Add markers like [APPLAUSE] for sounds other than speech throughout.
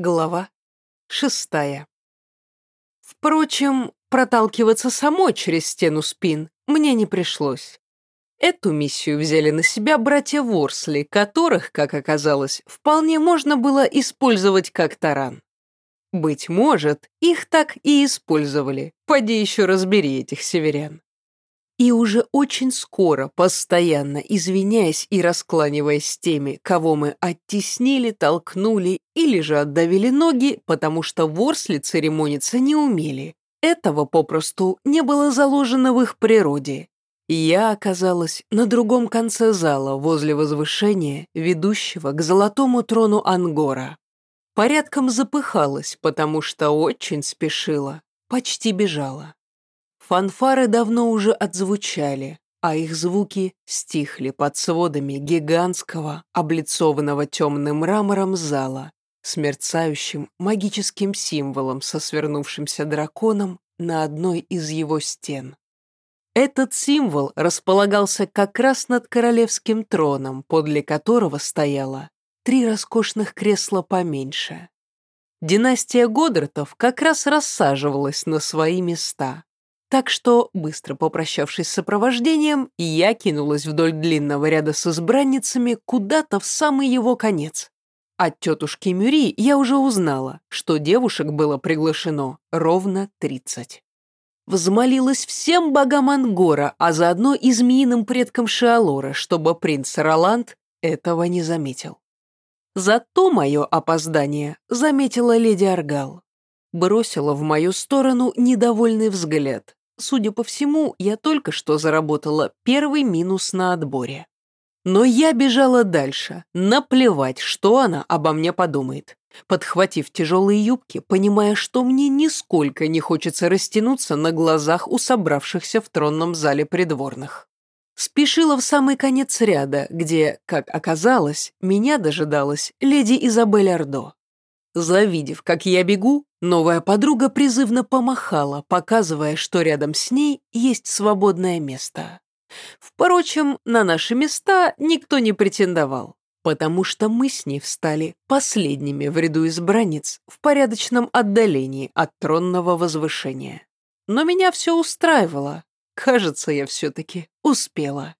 Глава шестая. Впрочем, проталкиваться самой через стену спин мне не пришлось. Эту миссию взяли на себя братья Ворсли, которых, как оказалось, вполне можно было использовать как таран. Быть может, их так и использовали. Поди еще разбери этих северян. И уже очень скоро, постоянно извиняясь и раскланиваясь с теми, кого мы оттеснили, толкнули или же отдавили ноги, потому что ворсли церемониться не умели. Этого попросту не было заложено в их природе. Я оказалась на другом конце зала, возле возвышения, ведущего к золотому трону Ангора. Порядком запыхалась, потому что очень спешила, почти бежала. Фанфары давно уже отзвучали, а их звуки стихли под сводами гигантского, облицованного темным мрамором зала с мерцающим магическим символом со свернувшимся драконом на одной из его стен. Этот символ располагался как раз над королевским троном, подле которого стояло три роскошных кресла поменьше. Династия Годдартов как раз рассаживалась на свои места. Так что, быстро попрощавшись с сопровождением, я кинулась вдоль длинного ряда с избранницами куда-то в самый его конец. От тетушки Мюри я уже узнала, что девушек было приглашено ровно тридцать. Взмолилась всем богам Ангора, а заодно и змеиным предкам Шиалора, чтобы принц Роланд этого не заметил. Зато мое опоздание заметила леди Аргал. Бросила в мою сторону недовольный взгляд, Судя по всему, я только что заработала первый минус на отборе. Но я бежала дальше, наплевать, что она обо мне подумает. Подхватив тяжелые юбки, понимая, что мне нисколько не хочется растянуться на глазах у собравшихся в тронном зале придворных. Спешила в самый конец ряда, где, как оказалось, меня дожидалась леди Изабель Ордо. Завидев, как я бегу, новая подруга призывно помахала, показывая, что рядом с ней есть свободное место. Впрочем, на наши места никто не претендовал, потому что мы с ней встали последними в ряду избранниц в порядочном отдалении от тронного возвышения. Но меня все устраивало. Кажется, я все-таки успела.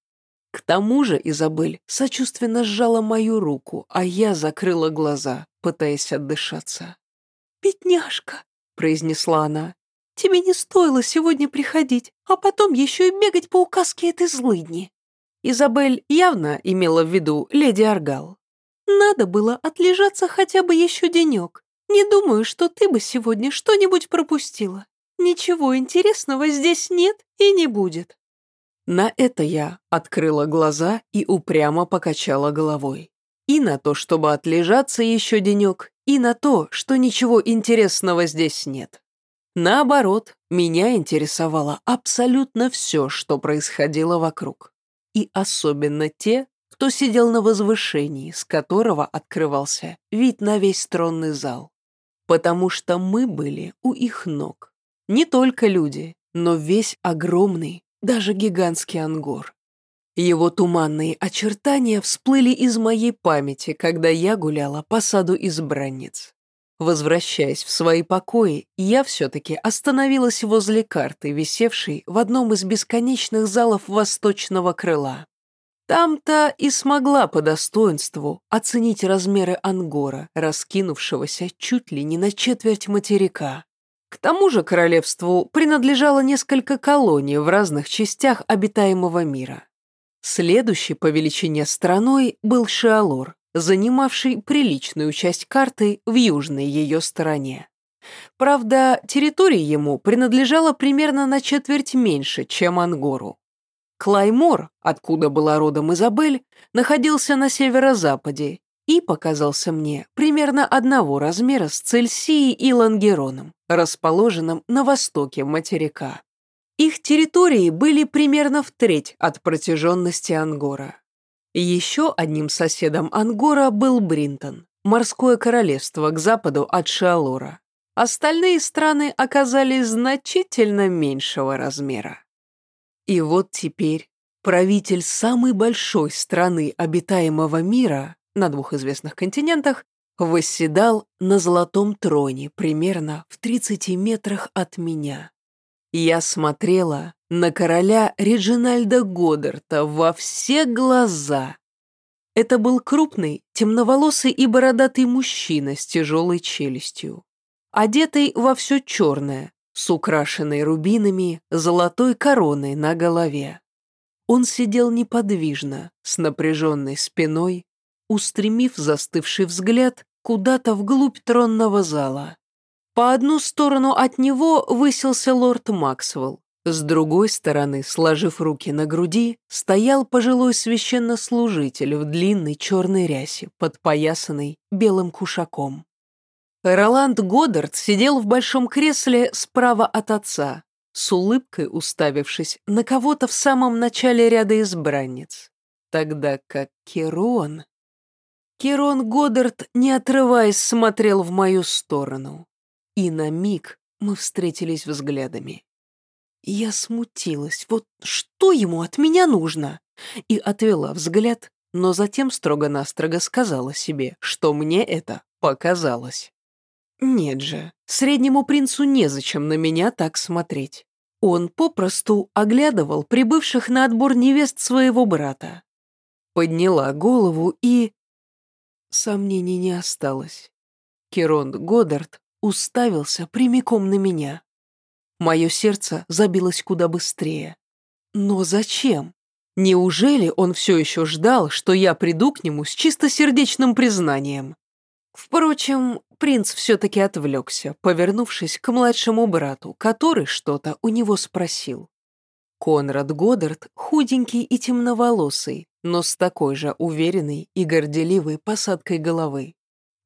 К тому же Изабель сочувственно сжала мою руку, а я закрыла глаза, пытаясь отдышаться. «Бедняжка», — произнесла она, — «тебе не стоило сегодня приходить, а потом еще и бегать по указке этой злыдни». Изабель явно имела в виду леди Аргал. «Надо было отлежаться хотя бы еще денек. Не думаю, что ты бы сегодня что-нибудь пропустила. Ничего интересного здесь нет и не будет». На это я открыла глаза и упрямо покачала головой. И на то, чтобы отлежаться еще денек, и на то, что ничего интересного здесь нет. Наоборот, меня интересовало абсолютно все, что происходило вокруг. И особенно те, кто сидел на возвышении, с которого открывался вид на весь тронный зал. Потому что мы были у их ног. Не только люди, но весь огромный, даже гигантский ангор. Его туманные очертания всплыли из моей памяти, когда я гуляла по саду избранниц. Возвращаясь в свои покои, я все-таки остановилась возле карты, висевшей в одном из бесконечных залов восточного крыла. Там-то и смогла по достоинству оценить размеры ангора, раскинувшегося чуть ли не на четверть материка. К тому же королевству принадлежало несколько колоний в разных частях обитаемого мира. Следующей по величине страной был Шиалор, занимавший приличную часть карты в южной ее стороне. Правда, территория ему принадлежала примерно на четверть меньше, чем Ангору. Клаймор, откуда была родом Изабель, находился на северо-западе и показался мне примерно одного размера с Цельсией и Лангероном, расположенным на востоке материка. Их территории были примерно в треть от протяженности Ангора. Еще одним соседом Ангора был Бринтон, морское королевство к западу от Шиалора. Остальные страны оказались значительно меньшего размера. И вот теперь правитель самой большой страны обитаемого мира на двух известных континентах восседал на золотом троне примерно в 30 метрах от меня. Я смотрела на короля Реджинальда Годдарта во все глаза. Это был крупный, темноволосый и бородатый мужчина с тяжелой челюстью, одетый во все черное, с украшенной рубинами, золотой короной на голове. Он сидел неподвижно, с напряженной спиной, устремив застывший взгляд куда-то вглубь тронного зала. По одну сторону от него высился лорд Максвелл, с другой стороны, сложив руки на груди, стоял пожилой священнослужитель в длинной черной рясе, подпоясанной белым кушаком. Роланд Годдард сидел в большом кресле справа от отца, с улыбкой уставившись на кого-то в самом начале ряда избранниц, тогда как Керон... Керон Годдард, не отрываясь, смотрел в мою сторону. И на миг мы встретились взглядами. Я смутилась. Вот что ему от меня нужно? И отвела взгляд, но затем строго-настрого сказала себе, что мне это показалось. Нет же, среднему принцу незачем на меня так смотреть. Он попросту оглядывал прибывших на отбор невест своего брата. Подняла голову и... Сомнений не осталось. Керон Годдард уставился прямиком на меня. Мое сердце забилось куда быстрее. Но зачем? Неужели он все еще ждал, что я приду к нему с чистосердечным признанием? Впрочем, принц все-таки отвлекся, повернувшись к младшему брату, который что-то у него спросил. Конрад Годдард худенький и темноволосый, но с такой же уверенной и горделивой посадкой головы.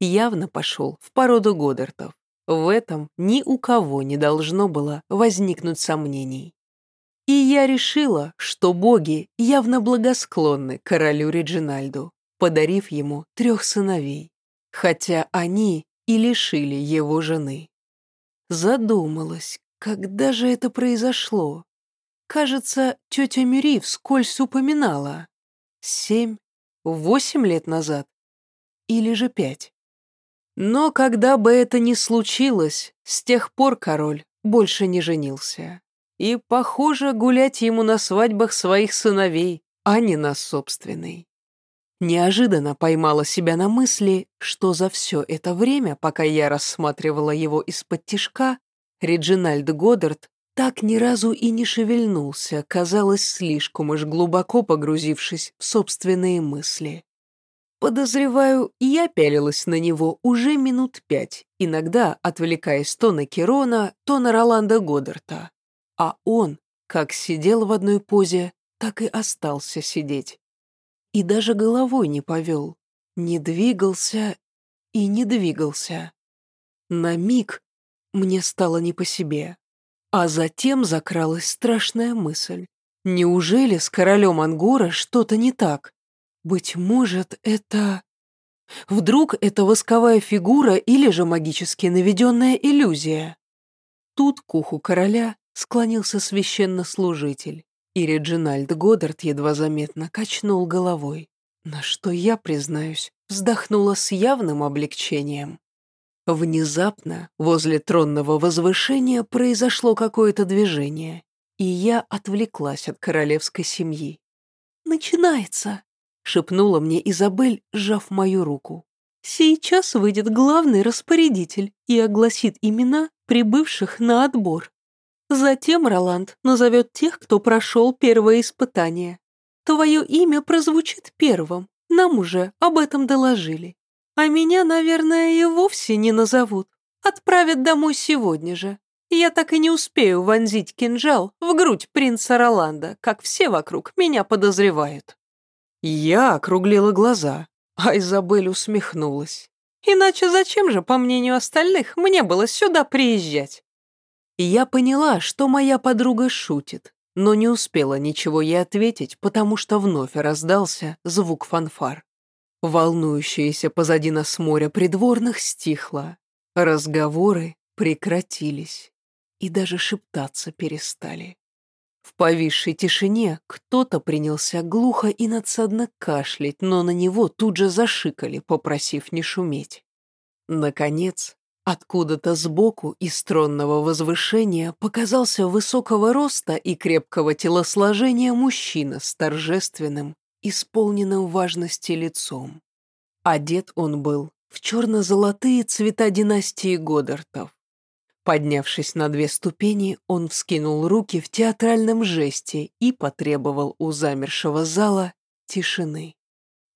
Явно пошел в породу Годдартов. В этом ни у кого не должно было возникнуть сомнений. И я решила, что боги явно благосклонны королю Реджинальду, подарив ему трех сыновей, хотя они и лишили его жены. Задумалась, когда же это произошло? Кажется, тетя Мюри вскользь упоминала. Семь, восемь лет назад. Или же пять. Но когда бы это ни случилось, с тех пор король больше не женился. И, похоже, гулять ему на свадьбах своих сыновей, а не на собственной. Неожиданно поймала себя на мысли, что за все это время, пока я рассматривала его из-под тишка, Реджинальд Годдард так ни разу и не шевельнулся, казалось, слишком уж глубоко погрузившись в собственные мысли. Подозреваю, я пялилась на него уже минут пять, иногда отвлекаясь то на Керона, то на Роланда Годдарта. А он, как сидел в одной позе, так и остался сидеть. И даже головой не повел, не двигался и не двигался. На миг мне стало не по себе. А затем закралась страшная мысль. Неужели с королем Ангора что-то не так? Быть может, это... Вдруг это восковая фигура или же магически наведенная иллюзия? Тут к уху короля склонился священнослужитель, и Реджинальд Годдард едва заметно качнул головой, на что я, признаюсь, вздохнула с явным облегчением. Внезапно возле тронного возвышения произошло какое-то движение, и я отвлеклась от королевской семьи. «Начинается!» — шепнула мне Изабель, сжав мою руку. «Сейчас выйдет главный распорядитель и огласит имена прибывших на отбор. Затем Роланд назовет тех, кто прошел первое испытание. Твое имя прозвучит первым, нам уже об этом доложили. А меня, наверное, и вовсе не назовут. Отправят домой сегодня же. Я так и не успею вонзить кинжал в грудь принца Роланда, как все вокруг меня подозревают. Я округлила глаза, а Изабель усмехнулась. Иначе зачем же, по мнению остальных, мне было сюда приезжать? Я поняла, что моя подруга шутит, но не успела ничего ей ответить, потому что вновь раздался звук фанфар. Волнующееся позади нас море придворных стихло. Разговоры прекратились. И даже шептаться перестали. В повисшей тишине кто-то принялся глухо и надсадно кашлять, но на него тут же зашикали, попросив не шуметь. Наконец, откуда-то сбоку из тронного возвышения показался высокого роста и крепкого телосложения мужчина с торжественным, исполненным важности лицом. Одет он был в черно-золотые цвета династии Годдартов. Поднявшись на две ступени, он вскинул руки в театральном жесте и потребовал у замершего зала тишины.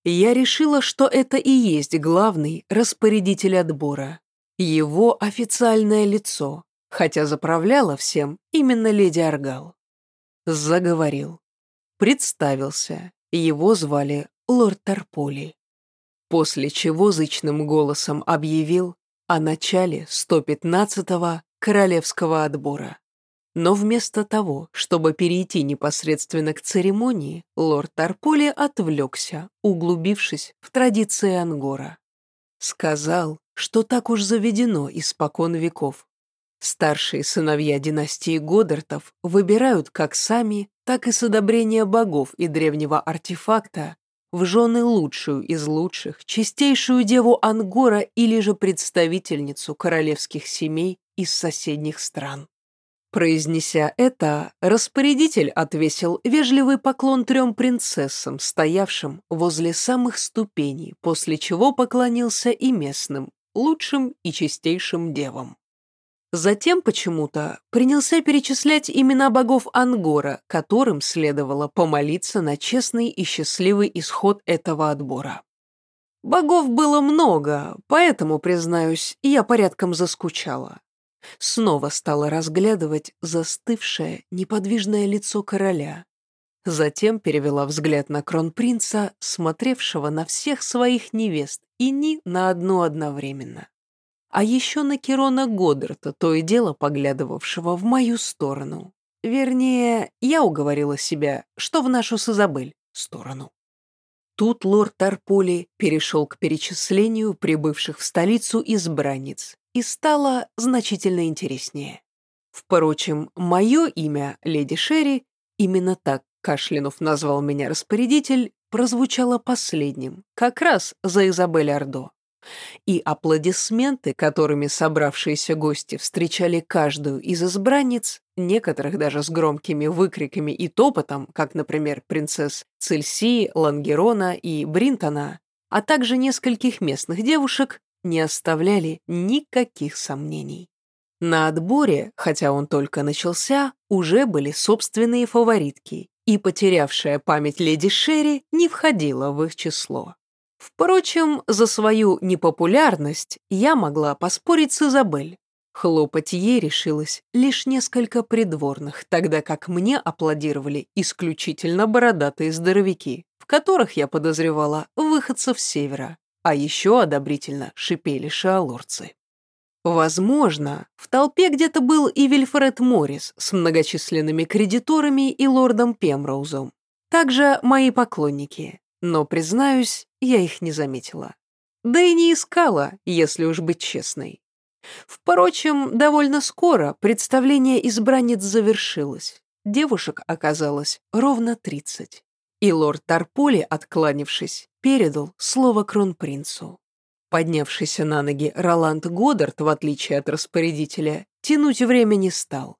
Я решила, что это и есть главный распорядитель отбора. Его официальное лицо, хотя заправляла всем именно леди Аргал. Заговорил. Представился. Его звали лорд Тарполи. После чего зычным голосом объявил, о начале 115-го королевского отбора. Но вместо того, чтобы перейти непосредственно к церемонии, лорд Тарполи отвлекся, углубившись в традиции Ангора. Сказал, что так уж заведено испокон веков. Старшие сыновья династии Годдартов выбирают как сами, так и с одобрения богов и древнего артефакта в жены лучшую из лучших, чистейшую деву Ангора или же представительницу королевских семей из соседних стран. Произнеся это, распорядитель отвесил вежливый поклон трем принцессам, стоявшим возле самых ступеней, после чего поклонился и местным, лучшим и чистейшим девам. Затем почему-то принялся перечислять имена богов Ангора, которым следовало помолиться на честный и счастливый исход этого отбора. Богов было много, поэтому, признаюсь, я порядком заскучала. Снова стала разглядывать застывшее, неподвижное лицо короля. Затем перевела взгляд на кронпринца, смотревшего на всех своих невест и ни на одну одновременно а еще на Кирона Годдарта, то и дело поглядывавшего в мою сторону. Вернее, я уговорила себя, что в нашу с Изабель сторону. Тут лорд Тарполи перешел к перечислению прибывших в столицу избранниц, и стало значительно интереснее. Впрочем, мое имя, леди Шерри, именно так Кашлинов назвал меня распорядитель, прозвучало последним, как раз за Изабель Ордо и аплодисменты, которыми собравшиеся гости встречали каждую из избранниц, некоторых даже с громкими выкриками и топотом, как, например, принцесс Цельсии, Лангерона и Бринтона, а также нескольких местных девушек, не оставляли никаких сомнений. На отборе, хотя он только начался, уже были собственные фаворитки, и потерявшая память леди Шерри не входила в их число. Впрочем, за свою непопулярность я могла поспорить с Изабель. Хлопать ей решилось лишь несколько придворных, тогда как мне аплодировали исключительно бородатые здоровяки, в которых я подозревала выходцев севера, а еще одобрительно шипели шаолорцы. Возможно, в толпе где-то был и Вильфред Моррис с многочисленными кредиторами и лордом Пемроузом. Также мои поклонники, но, признаюсь, я их не заметила. Да и не искала, если уж быть честной. Впрочем, довольно скоро представление избранниц завершилось. Девушек оказалось ровно тридцать. И лорд Тарполи, откланившись, передал слово кронпринцу. Поднявшийся на ноги Роланд Годдард, в отличие от распорядителя, тянуть время не стал.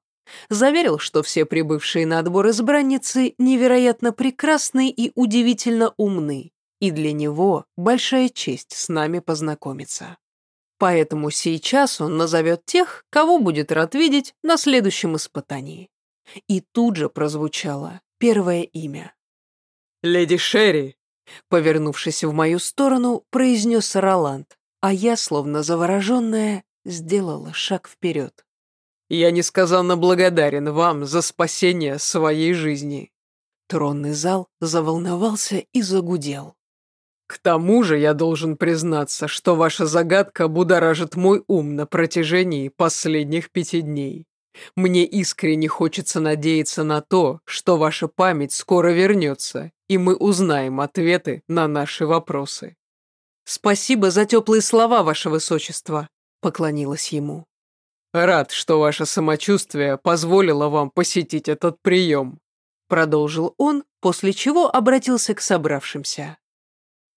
Заверил, что все прибывшие на отбор избранницы невероятно прекрасны и удивительно умны, и для него большая честь с нами познакомиться. Поэтому сейчас он назовет тех, кого будет рад видеть на следующем испытании. И тут же прозвучало первое имя. «Леди Шерри!» Повернувшись в мою сторону, произнес Роланд, а я, словно завороженная, сделала шаг вперед. Я несказанно благодарен вам за спасение своей жизни». Тронный зал заволновался и загудел. «К тому же я должен признаться, что ваша загадка будоражит мой ум на протяжении последних пяти дней. Мне искренне хочется надеяться на то, что ваша память скоро вернется, и мы узнаем ответы на наши вопросы». «Спасибо за теплые слова, ваше высочество», — поклонилась ему. «Рад, что ваше самочувствие позволило вам посетить этот прием», продолжил он, после чего обратился к собравшимся.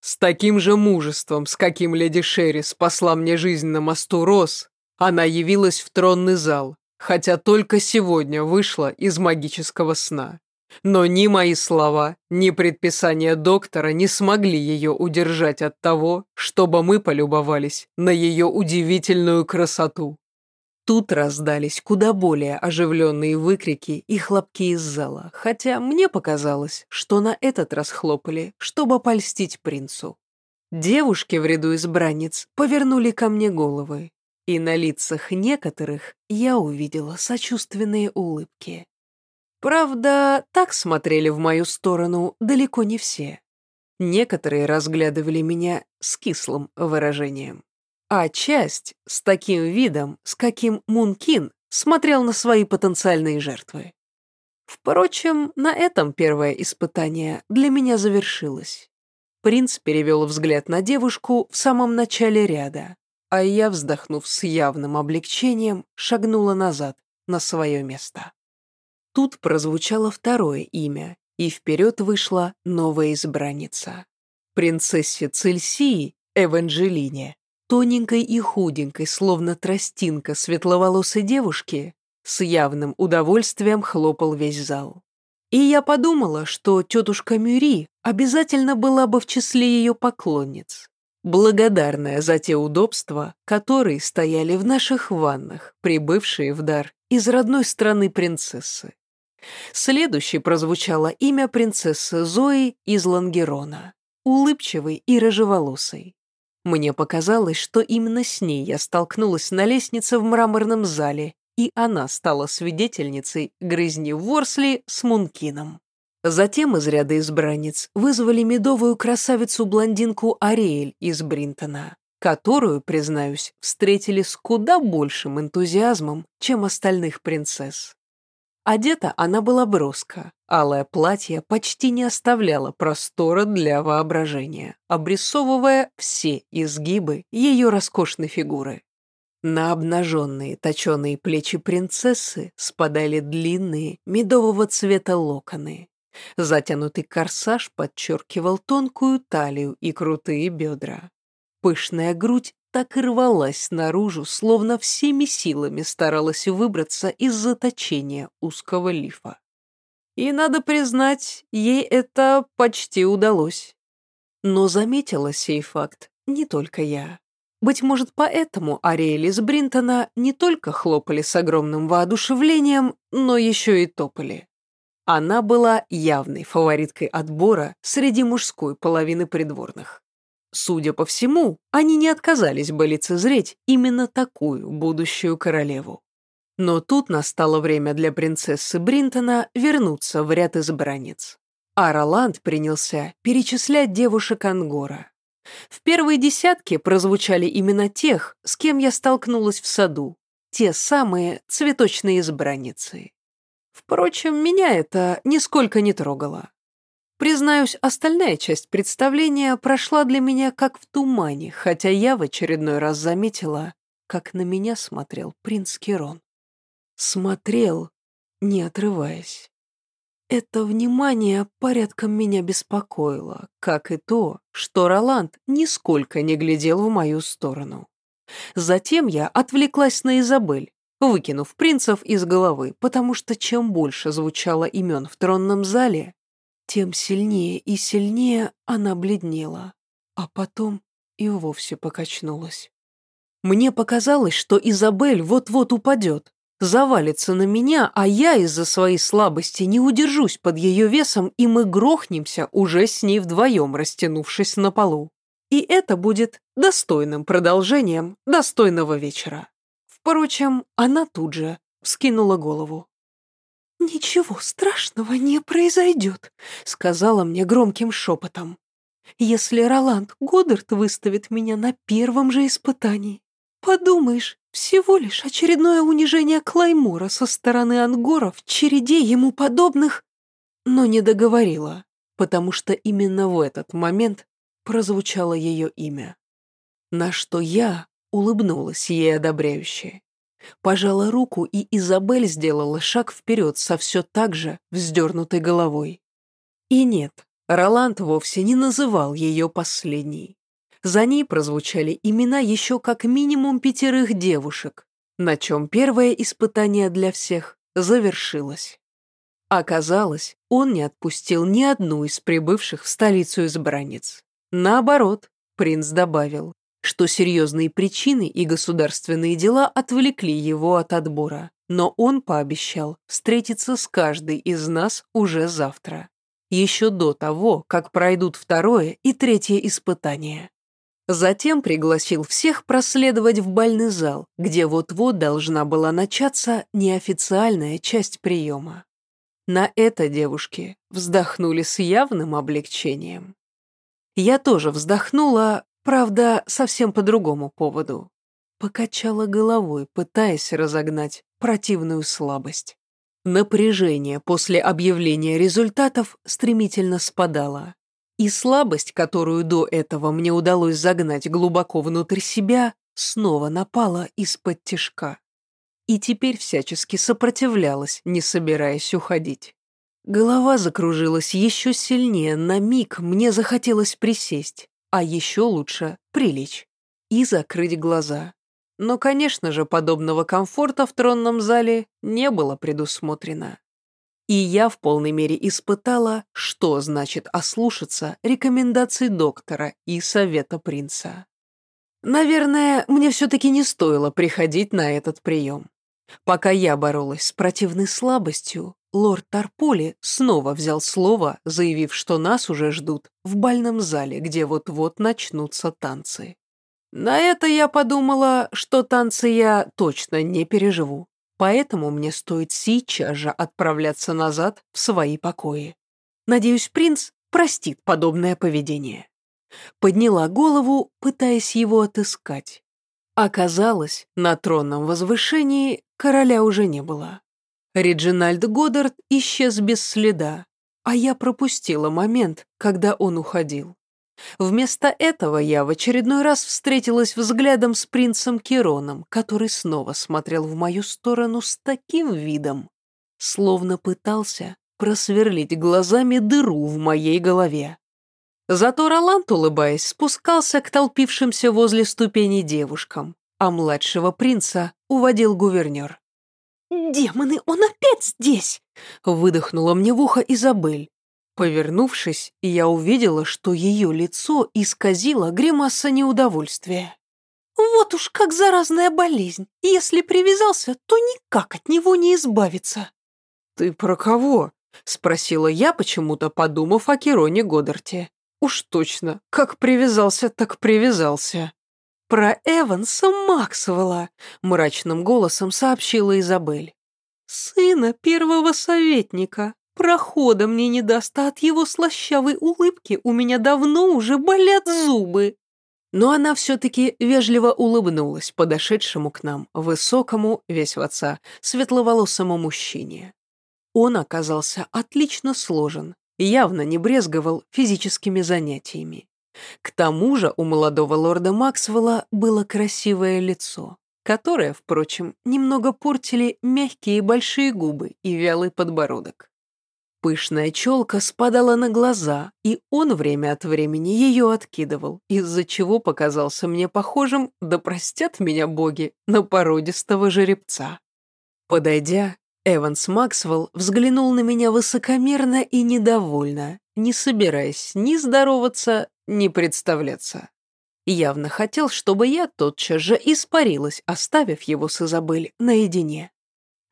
С таким же мужеством, с каким леди Шерри спасла мне жизнь на мосту Рос, она явилась в тронный зал, хотя только сегодня вышла из магического сна. Но ни мои слова, ни предписания доктора не смогли ее удержать от того, чтобы мы полюбовались на ее удивительную красоту. Тут раздались куда более оживленные выкрики и хлопки из зала, хотя мне показалось, что на этот раз хлопали, чтобы польстить принцу. Девушки в ряду избранниц повернули ко мне головы, и на лицах некоторых я увидела сочувственные улыбки. Правда, так смотрели в мою сторону далеко не все. Некоторые разглядывали меня с кислым выражением а часть с таким видом, с каким Мункин смотрел на свои потенциальные жертвы. Впрочем, на этом первое испытание для меня завершилось. Принц перевел взгляд на девушку в самом начале ряда, а я, вздохнув с явным облегчением, шагнула назад, на свое место. Тут прозвучало второе имя, и вперед вышла новая избранница. Принцессе Цельсии Эванжелине тоненькой и худенькой, словно тростинка светловолосой девушки, с явным удовольствием хлопал весь зал. И я подумала, что тетушка Мюри обязательно была бы в числе ее поклонниц, благодарная за те удобства, которые стояли в наших ваннах, прибывшие в дар из родной страны принцессы. Следующей прозвучало имя принцессы Зои из Лангерона, улыбчивой и рыжеволосой. Мне показалось, что именно с ней я столкнулась на лестнице в мраморном зале, и она стала свидетельницей грызни Ворсли с Мункином. Затем из ряда избранниц вызвали медовую красавицу-блондинку Ариэль из Бринтона, которую, признаюсь, встретили с куда большим энтузиазмом, чем остальных принцесс. Одета она была броско, алое платье почти не оставляло простора для воображения, обрисовывая все изгибы ее роскошной фигуры. На обнаженные точеные плечи принцессы спадали длинные медового цвета локоны. Затянутый корсаж подчеркивал тонкую талию и крутые бедра. Пышная грудь так и рвалась наружу, словно всеми силами старалась выбраться из заточения узкого лифа. И, надо признать, ей это почти удалось. Но заметила сей факт не только я. Быть может, поэтому Ариэль Бринтона не только хлопали с огромным воодушевлением, но еще и топали. Она была явной фавориткой отбора среди мужской половины придворных. Судя по всему, они не отказались бы лицезреть именно такую будущую королеву. Но тут настало время для принцессы Бринтона вернуться в ряд избранниц. А Роланд принялся перечислять девушек Ангора. В первой десятке прозвучали именно тех, с кем я столкнулась в саду, те самые цветочные избранницы. Впрочем, меня это нисколько не трогало. Признаюсь, остальная часть представления прошла для меня как в тумане, хотя я в очередной раз заметила, как на меня смотрел принц Керон. Смотрел, не отрываясь. Это внимание порядком меня беспокоило, как и то, что Роланд нисколько не глядел в мою сторону. Затем я отвлеклась на Изабель, выкинув принцев из головы, потому что чем больше звучало имен в тронном зале, тем сильнее и сильнее она бледнела, а потом и вовсе покачнулась. Мне показалось, что Изабель вот-вот упадет, завалится на меня, а я из-за своей слабости не удержусь под ее весом, и мы грохнемся уже с ней вдвоем, растянувшись на полу. И это будет достойным продолжением достойного вечера. Впрочем, она тут же вскинула голову. «Ничего страшного не произойдет», — сказала мне громким шепотом. «Если Роланд Годдард выставит меня на первом же испытании, подумаешь, всего лишь очередное унижение Клаймора со стороны ангоров в череде ему подобных...» Но не договорила, потому что именно в этот момент прозвучало ее имя. На что я улыбнулась ей одобряюще. Пожала руку, и Изабель сделала шаг вперед со все так же вздернутой головой. И нет, Роланд вовсе не называл ее последней. За ней прозвучали имена еще как минимум пятерых девушек, на чем первое испытание для всех завершилось. Оказалось, он не отпустил ни одну из прибывших в столицу избранниц. Наоборот, принц добавил, что серьезные причины и государственные дела отвлекли его от отбора, но он пообещал встретиться с каждой из нас уже завтра, еще до того, как пройдут второе и третье испытания. Затем пригласил всех проследовать в бальный зал, где вот-вот должна была начаться неофициальная часть приема. На это девушки вздохнули с явным облегчением. Я тоже вздохнула, правда, совсем по другому поводу. Покачала головой, пытаясь разогнать противную слабость. Напряжение после объявления результатов стремительно спадало. И слабость, которую до этого мне удалось загнать глубоко внутрь себя, снова напала из-под тишка. И теперь всячески сопротивлялась, не собираясь уходить. Голова закружилась еще сильнее, на миг мне захотелось присесть, а еще лучше прилечь и закрыть глаза. Но, конечно же, подобного комфорта в тронном зале не было предусмотрено. И я в полной мере испытала, что значит ослушаться рекомендаций доктора и совета принца. Наверное, мне все-таки не стоило приходить на этот прием. Пока я боролась с противной слабостью, лорд Тарполи снова взял слово, заявив, что нас уже ждут в бальном зале, где вот-вот начнутся танцы. На это я подумала, что танцы я точно не переживу поэтому мне стоит сейчас же отправляться назад в свои покои. Надеюсь, принц простит подобное поведение. Подняла голову, пытаясь его отыскать. Оказалось, на тронном возвышении короля уже не было. Реджинальд Годдард исчез без следа, а я пропустила момент, когда он уходил. Вместо этого я в очередной раз встретилась взглядом с принцем Кироном, который снова смотрел в мою сторону с таким видом, словно пытался просверлить глазами дыру в моей голове. Зато Роланд, улыбаясь, спускался к толпившимся возле ступени девушкам, а младшего принца уводил гувернер. «Демоны, он опять здесь!» — выдохнула мне в ухо Изабель, Повернувшись, я увидела, что ее лицо исказило гримаса неудовольствия. «Вот уж как заразная болезнь. Если привязался, то никак от него не избавиться». «Ты про кого?» — спросила я, почему-то подумав о Кероне Годдарте. «Уж точно, как привязался, так привязался». «Про Эванса Максвелла», — мрачным голосом сообщила Изабель. «Сына первого советника, Прохода мне не даст, а от его слащавой улыбки у меня давно уже болят зубы. Но она все-таки вежливо улыбнулась подошедшему к нам, высокому, весь в отца, светловолосому мужчине. Он оказался отлично сложен, явно не брезговал физическими занятиями. К тому же у молодого лорда Максвелла было красивое лицо, которое, впрочем, немного портили мягкие большие губы и вялый подбородок. Пышная челка спадала на глаза, и он время от времени ее откидывал, из-за чего показался мне похожим, да простят меня боги, на породистого жеребца. Подойдя, Эванс Максвелл взглянул на меня высокомерно и недовольно, не собираясь ни здороваться, ни представляться. Явно хотел, чтобы я тотчас же испарилась, оставив его с Изабель наедине.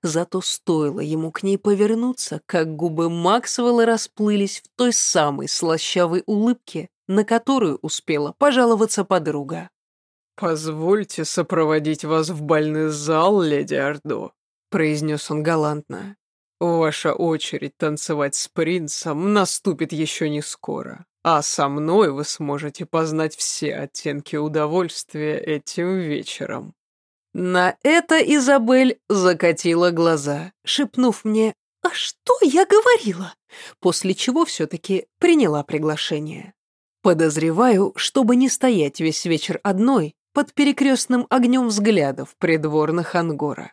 Зато стоило ему к ней повернуться, как губы Максвелла расплылись в той самой слащавой улыбке, на которую успела пожаловаться подруга. «Позвольте сопроводить вас в больный зал, леди Ордо», — произнес он галантно. «Ваша очередь танцевать с принцем наступит еще не скоро, а со мной вы сможете познать все оттенки удовольствия этим вечером». На это Изабель закатила глаза, шепнув мне «А что я говорила?» После чего все-таки приняла приглашение. Подозреваю, чтобы не стоять весь вечер одной под перекрестным огнем взглядов придворных Ангора.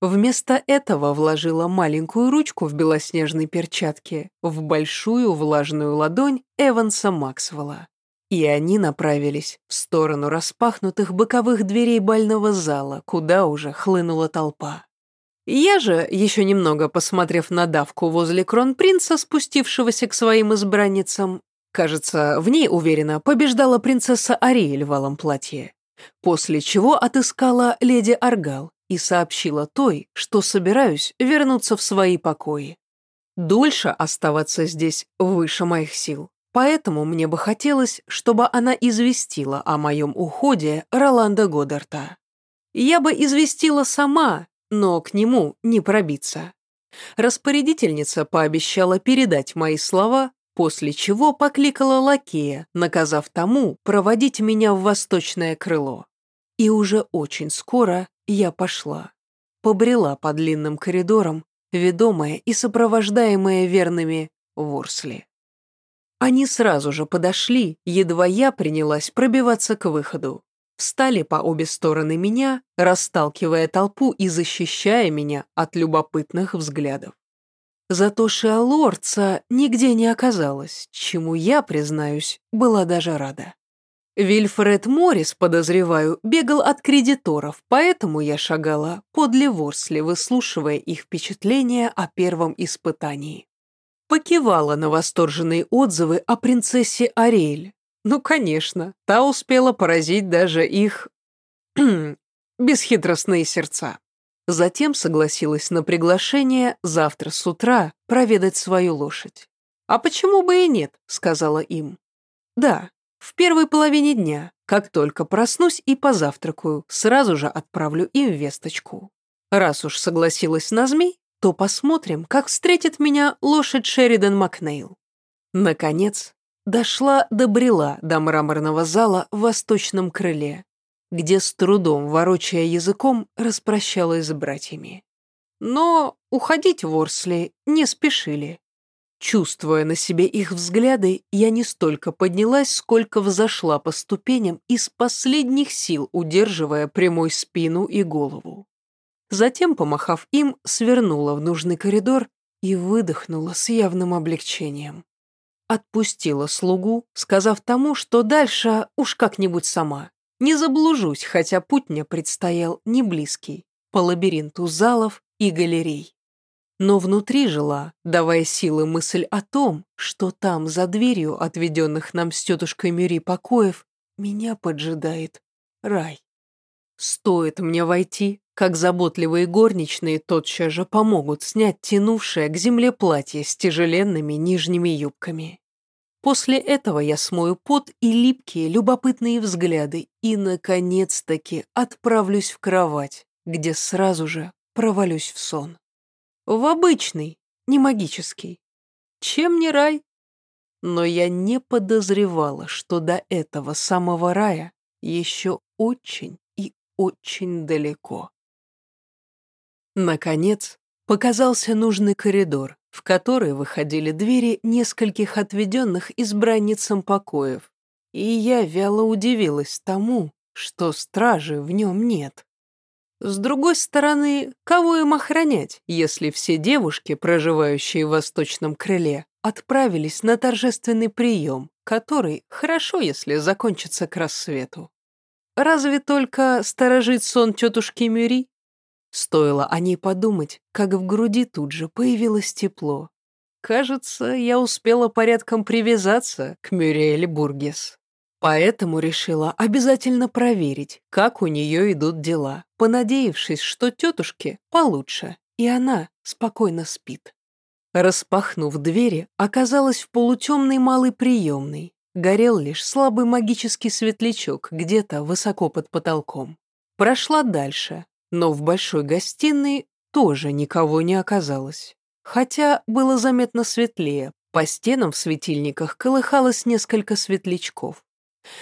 Вместо этого вложила маленькую ручку в белоснежной перчатке в большую влажную ладонь Эванса Максвелла. И они направились в сторону распахнутых боковых дверей бального зала, куда уже хлынула толпа. Я же, еще немного посмотрев на давку возле кронпринца, спустившегося к своим избранницам, кажется, в ней, уверенно, побеждала принцесса Ариэль в алом платье, после чего отыскала леди Аргал и сообщила той, что собираюсь вернуться в свои покои. Дольше оставаться здесь выше моих сил, поэтому мне бы хотелось, чтобы она известила о моем уходе Роланда Годдарта. Я бы известила сама, но к нему не пробиться. Распорядительница пообещала передать мои слова, после чего покликала лакея, наказав тому проводить меня в восточное крыло. И уже очень скоро я пошла. Побрела по длинным коридорам, ведомая и сопровождаемая верными Ворсли. Они сразу же подошли, едва я принялась пробиваться к выходу встали по обе стороны меня, расталкивая толпу и защищая меня от любопытных взглядов. Зато Шиалорца нигде не оказалось, чему я, признаюсь, была даже рада. Вильфред Моррис, подозреваю, бегал от кредиторов, поэтому я шагала подле Ворсли, выслушивая их впечатления о первом испытании. Покивала на восторженные отзывы о принцессе Ариэль, ну, конечно, та успела поразить даже их... [CLEARS THROAT] бесхитростные сердца. Затем согласилась на приглашение завтра с утра проведать свою лошадь. «А почему бы и нет?» — сказала им. «Да, в первой половине дня, как только проснусь и позавтракаю, сразу же отправлю им весточку. Раз уж согласилась на змей, то посмотрим, как встретит меня лошадь Шеридан Макнейл». Наконец, Дошла, добрела до мраморного зала в восточном крыле, где с трудом, ворочая языком, распрощалась с братьями. Но уходить в Орсли не спешили. Чувствуя на себе их взгляды, я не столько поднялась, сколько взошла по ступеням из последних сил, удерживая прямой спину и голову. Затем, помахав им, свернула в нужный коридор и выдохнула с явным облегчением. Отпустила слугу, сказав тому, что дальше уж как-нибудь сама. Не заблужусь, хотя путь мне предстоял не близкий, по лабиринту залов и галерей. Но внутри жила, давая силы мысль о том, что там, за дверью отведенных нам с тетушкой Мюри покоев, меня поджидает рай. Стоит мне войти, как заботливые горничные тотчас же помогут снять тянувшее к земле платье с тяжеленными нижними юбками. После этого я смою пот и липкие, любопытные взгляды и, наконец-таки, отправлюсь в кровать, где сразу же провалюсь в сон. В обычный, не магический. Чем не рай? Но я не подозревала, что до этого самого рая еще очень очень далеко. Наконец, показался нужный коридор, в который выходили двери нескольких отведенных избранницам покоев, и я вяло удивилась тому, что стражи в нем нет. С другой стороны, кого им охранять, если все девушки, проживающие в восточном крыле, отправились на торжественный прием, который хорошо, если закончится к рассвету? Разве только сторожить сон тетушки Мюри? Стоило о ней подумать, как в груди тут же появилось тепло. Кажется, я успела порядком привязаться к Мюриэль Бургес. Поэтому решила обязательно проверить, как у нее идут дела, понадеявшись, что тетушке получше, и она спокойно спит. Распахнув двери, оказалась в полутемной малой приемной. Горел лишь слабый магический светлячок где-то высоко под потолком. Прошла дальше, но в большой гостиной тоже никого не оказалось. Хотя было заметно светлее, по стенам в светильниках колыхалось несколько светлячков.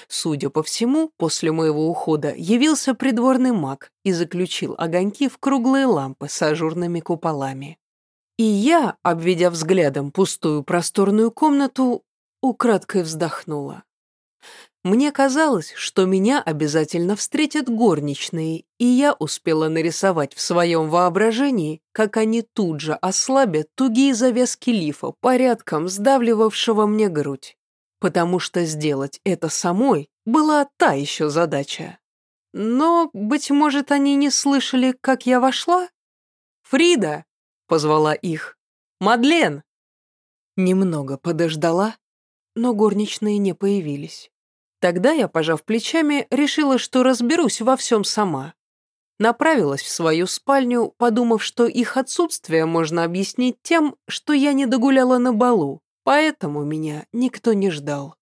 Судя по всему, после моего ухода явился придворный маг и заключил огоньки в круглые лампы с ажурными куполами. И я, обведя взглядом пустую просторную комнату, украдкой вздохнула. Мне казалось, что меня обязательно встретят горничные, и я успела нарисовать в своем воображении, как они тут же ослабят тугие завязки лифа, порядком сдавливавшего мне грудь. Потому что сделать это самой была та еще задача. Но, быть может, они не слышали, как я вошла? «Фрида!» — позвала их. «Мадлен!» Немного подождала, но горничные не появились. Тогда я, пожав плечами, решила, что разберусь во всем сама. Направилась в свою спальню, подумав, что их отсутствие можно объяснить тем, что я не догуляла на балу, поэтому меня никто не ждал.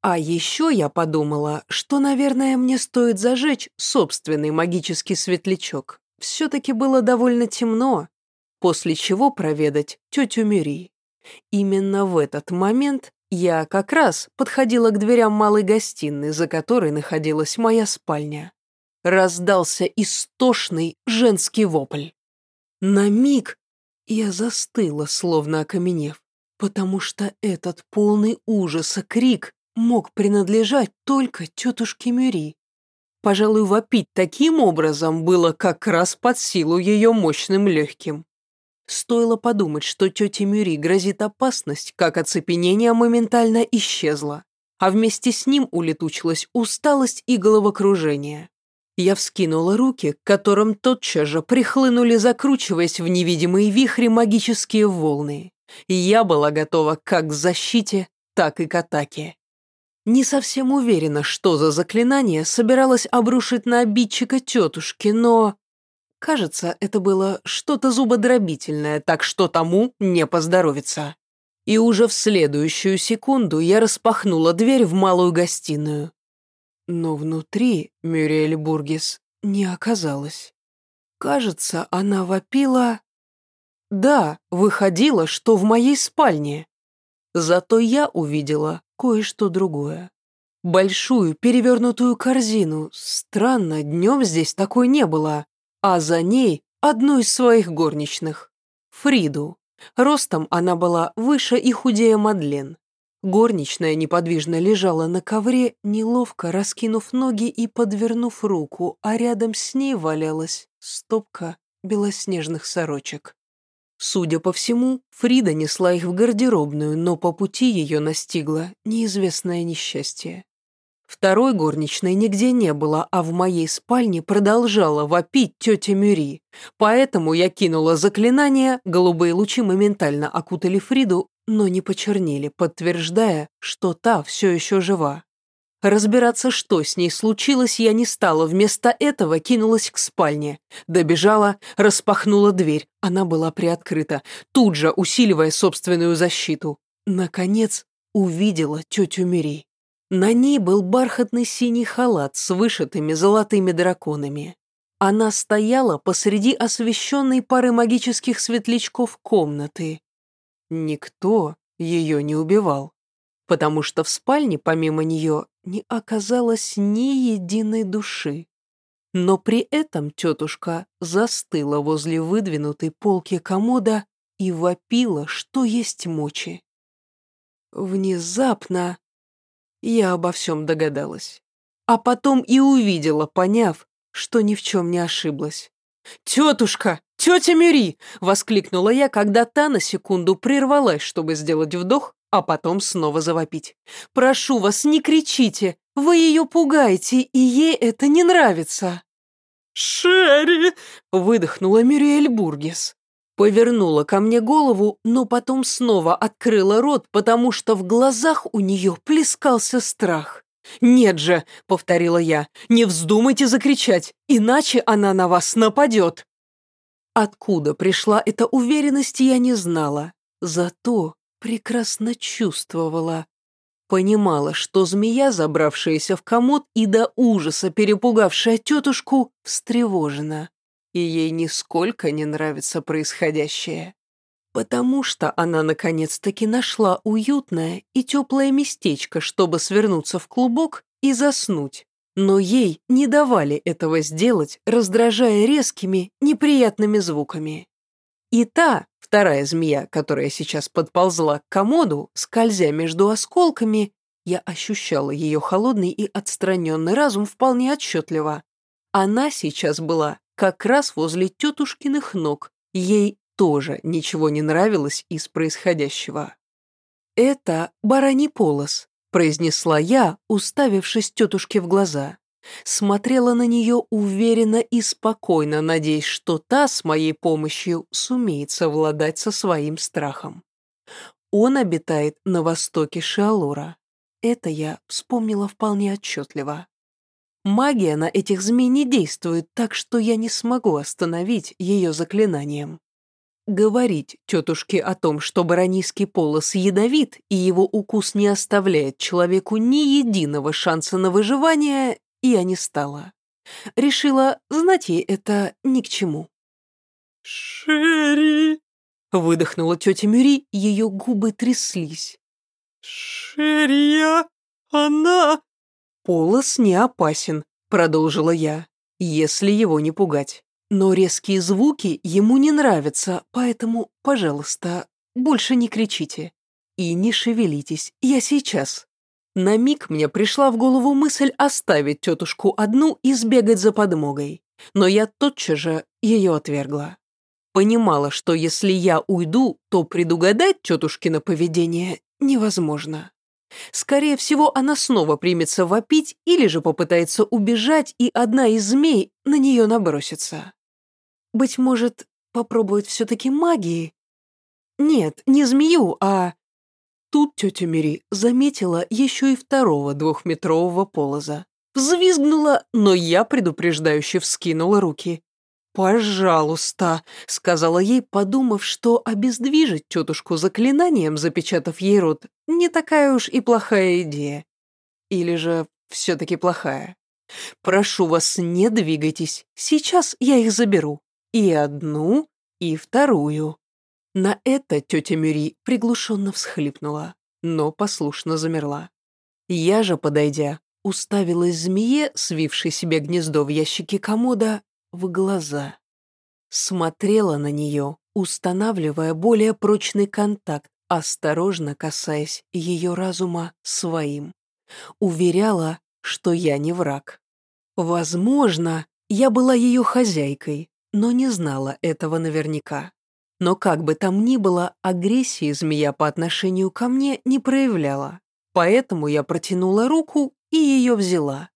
А еще я подумала, что, наверное, мне стоит зажечь собственный магический светлячок. Все-таки было довольно темно, после чего проведать тетю Мюри. Именно в этот момент я как раз подходила к дверям малой гостиной, за которой находилась моя спальня. Раздался истошный женский вопль. На миг я застыла, словно окаменев, потому что этот полный ужаса крик мог принадлежать только тетушке Мюри. Пожалуй, вопить таким образом было как раз под силу ее мощным легким. Стоило подумать, что тете Мюри грозит опасность, как оцепенение моментально исчезло, а вместе с ним улетучилась усталость и головокружение. Я вскинула руки, к которым тотчас же прихлынули, закручиваясь в невидимые вихри магические волны. И я была готова как к защите, так и к атаке. Не совсем уверена, что за заклинание собиралась обрушить на обидчика тетушки, но... Кажется, это было что-то зубодробительное, так что тому не поздоровится. И уже в следующую секунду я распахнула дверь в малую гостиную. Но внутри Мюриэль Бургис не оказалось. Кажется, она вопила... Да, выходила, что в моей спальне. Зато я увидела кое-что другое. Большую перевернутую корзину. Странно, днем здесь такой не было а за ней одну из своих горничных, Фриду. Ростом она была выше и худее Мадлен. Горничная неподвижно лежала на ковре, неловко раскинув ноги и подвернув руку, а рядом с ней валялась стопка белоснежных сорочек. Судя по всему, Фрида несла их в гардеробную, но по пути ее настигло неизвестное несчастье. Второй горничной нигде не было, а в моей спальне продолжала вопить тетя Мюри. Поэтому я кинула заклинание, голубые лучи моментально окутали Фриду, но не почернели, подтверждая, что та все еще жива. Разбираться, что с ней случилось, я не стала, вместо этого кинулась к спальне. Добежала, распахнула дверь, она была приоткрыта, тут же усиливая собственную защиту. Наконец увидела тетю Мюри. На ней был бархатный синий халат с вышитыми золотыми драконами. Она стояла посреди освещенной пары магических светлячков комнаты. Никто ее не убивал, потому что в спальне помимо нее не оказалось ни единой души. Но при этом тетушка застыла возле выдвинутой полки комода и вопила, что есть мочи. Внезапно я обо всем догадалась. А потом и увидела, поняв, что ни в чем не ошиблась. «Тетушка! Тетя Мюри!» — воскликнула я, когда та на секунду прервалась, чтобы сделать вдох, а потом снова завопить. «Прошу вас, не кричите! Вы ее пугаете, и ей это не нравится!» «Шерри!» — выдохнула Мюриэль Бургес. Повернула ко мне голову, но потом снова открыла рот, потому что в глазах у нее плескался страх. «Нет же», — повторила я, — «не вздумайте закричать, иначе она на вас нападет». Откуда пришла эта уверенность, я не знала, зато прекрасно чувствовала. Понимала, что змея, забравшаяся в комод и до ужаса перепугавшая тетушку, встревожена и ей нисколько не нравится происходящее. Потому что она наконец-таки нашла уютное и теплое местечко, чтобы свернуться в клубок и заснуть. Но ей не давали этого сделать, раздражая резкими, неприятными звуками. И та, вторая змея, которая сейчас подползла к комоду, скользя между осколками, Я ощущала ее холодный и отстраненный разум вполне отчетливо. Она сейчас была как раз возле тетушкиных ног. Ей тоже ничего не нравилось из происходящего. «Это бараний полос», — произнесла я, уставившись тетушке в глаза. Смотрела на нее уверенно и спокойно, надеясь, что та с моей помощью сумеет совладать со своим страхом. Он обитает на востоке Шиалора. Это я вспомнила вполне отчетливо. Магия на этих змей не действует, так что я не смогу остановить ее заклинанием. Говорить тетушке о том, что баронийский полос ядовит и его укус не оставляет человеку ни единого шанса на выживание, я не стала. Решила, знать ей это ни к чему. «Шерри!» — выдохнула тетя Мюри, ее губы тряслись. «Шерия! Она...» «Полос не опасен», — продолжила я, — «если его не пугать. Но резкие звуки ему не нравятся, поэтому, пожалуйста, больше не кричите. И не шевелитесь, я сейчас». На миг мне пришла в голову мысль оставить тетушку одну и сбегать за подмогой, но я тотчас же ее отвергла. Понимала, что если я уйду, то предугадать тетушкино поведение невозможно. Скорее всего, она снова примется вопить или же попытается убежать, и одна из змей на нее набросится. Быть может, попробовать все-таки магии? Нет, не змею, а... Тут тетя Мири заметила еще и второго двухметрового полоза. Взвизгнула, но я предупреждающе вскинула руки. «Пожалуйста», — сказала ей, подумав, что обездвижить тетушку заклинанием, запечатав ей рот, не такая уж и плохая идея. Или же все-таки плохая. «Прошу вас, не двигайтесь, сейчас я их заберу. И одну, и вторую». На это тетя Мюри приглушенно всхлипнула, но послушно замерла. Я же, подойдя, уставилась змее, свившей себе гнездо в ящике комода, в глаза. Смотрела на нее, устанавливая более прочный контакт, осторожно касаясь ее разума своим. Уверяла, что я не враг. Возможно, я была ее хозяйкой, но не знала этого наверняка. Но как бы там ни было, агрессии змея по отношению ко мне не проявляла. Поэтому я протянула руку и ее взяла.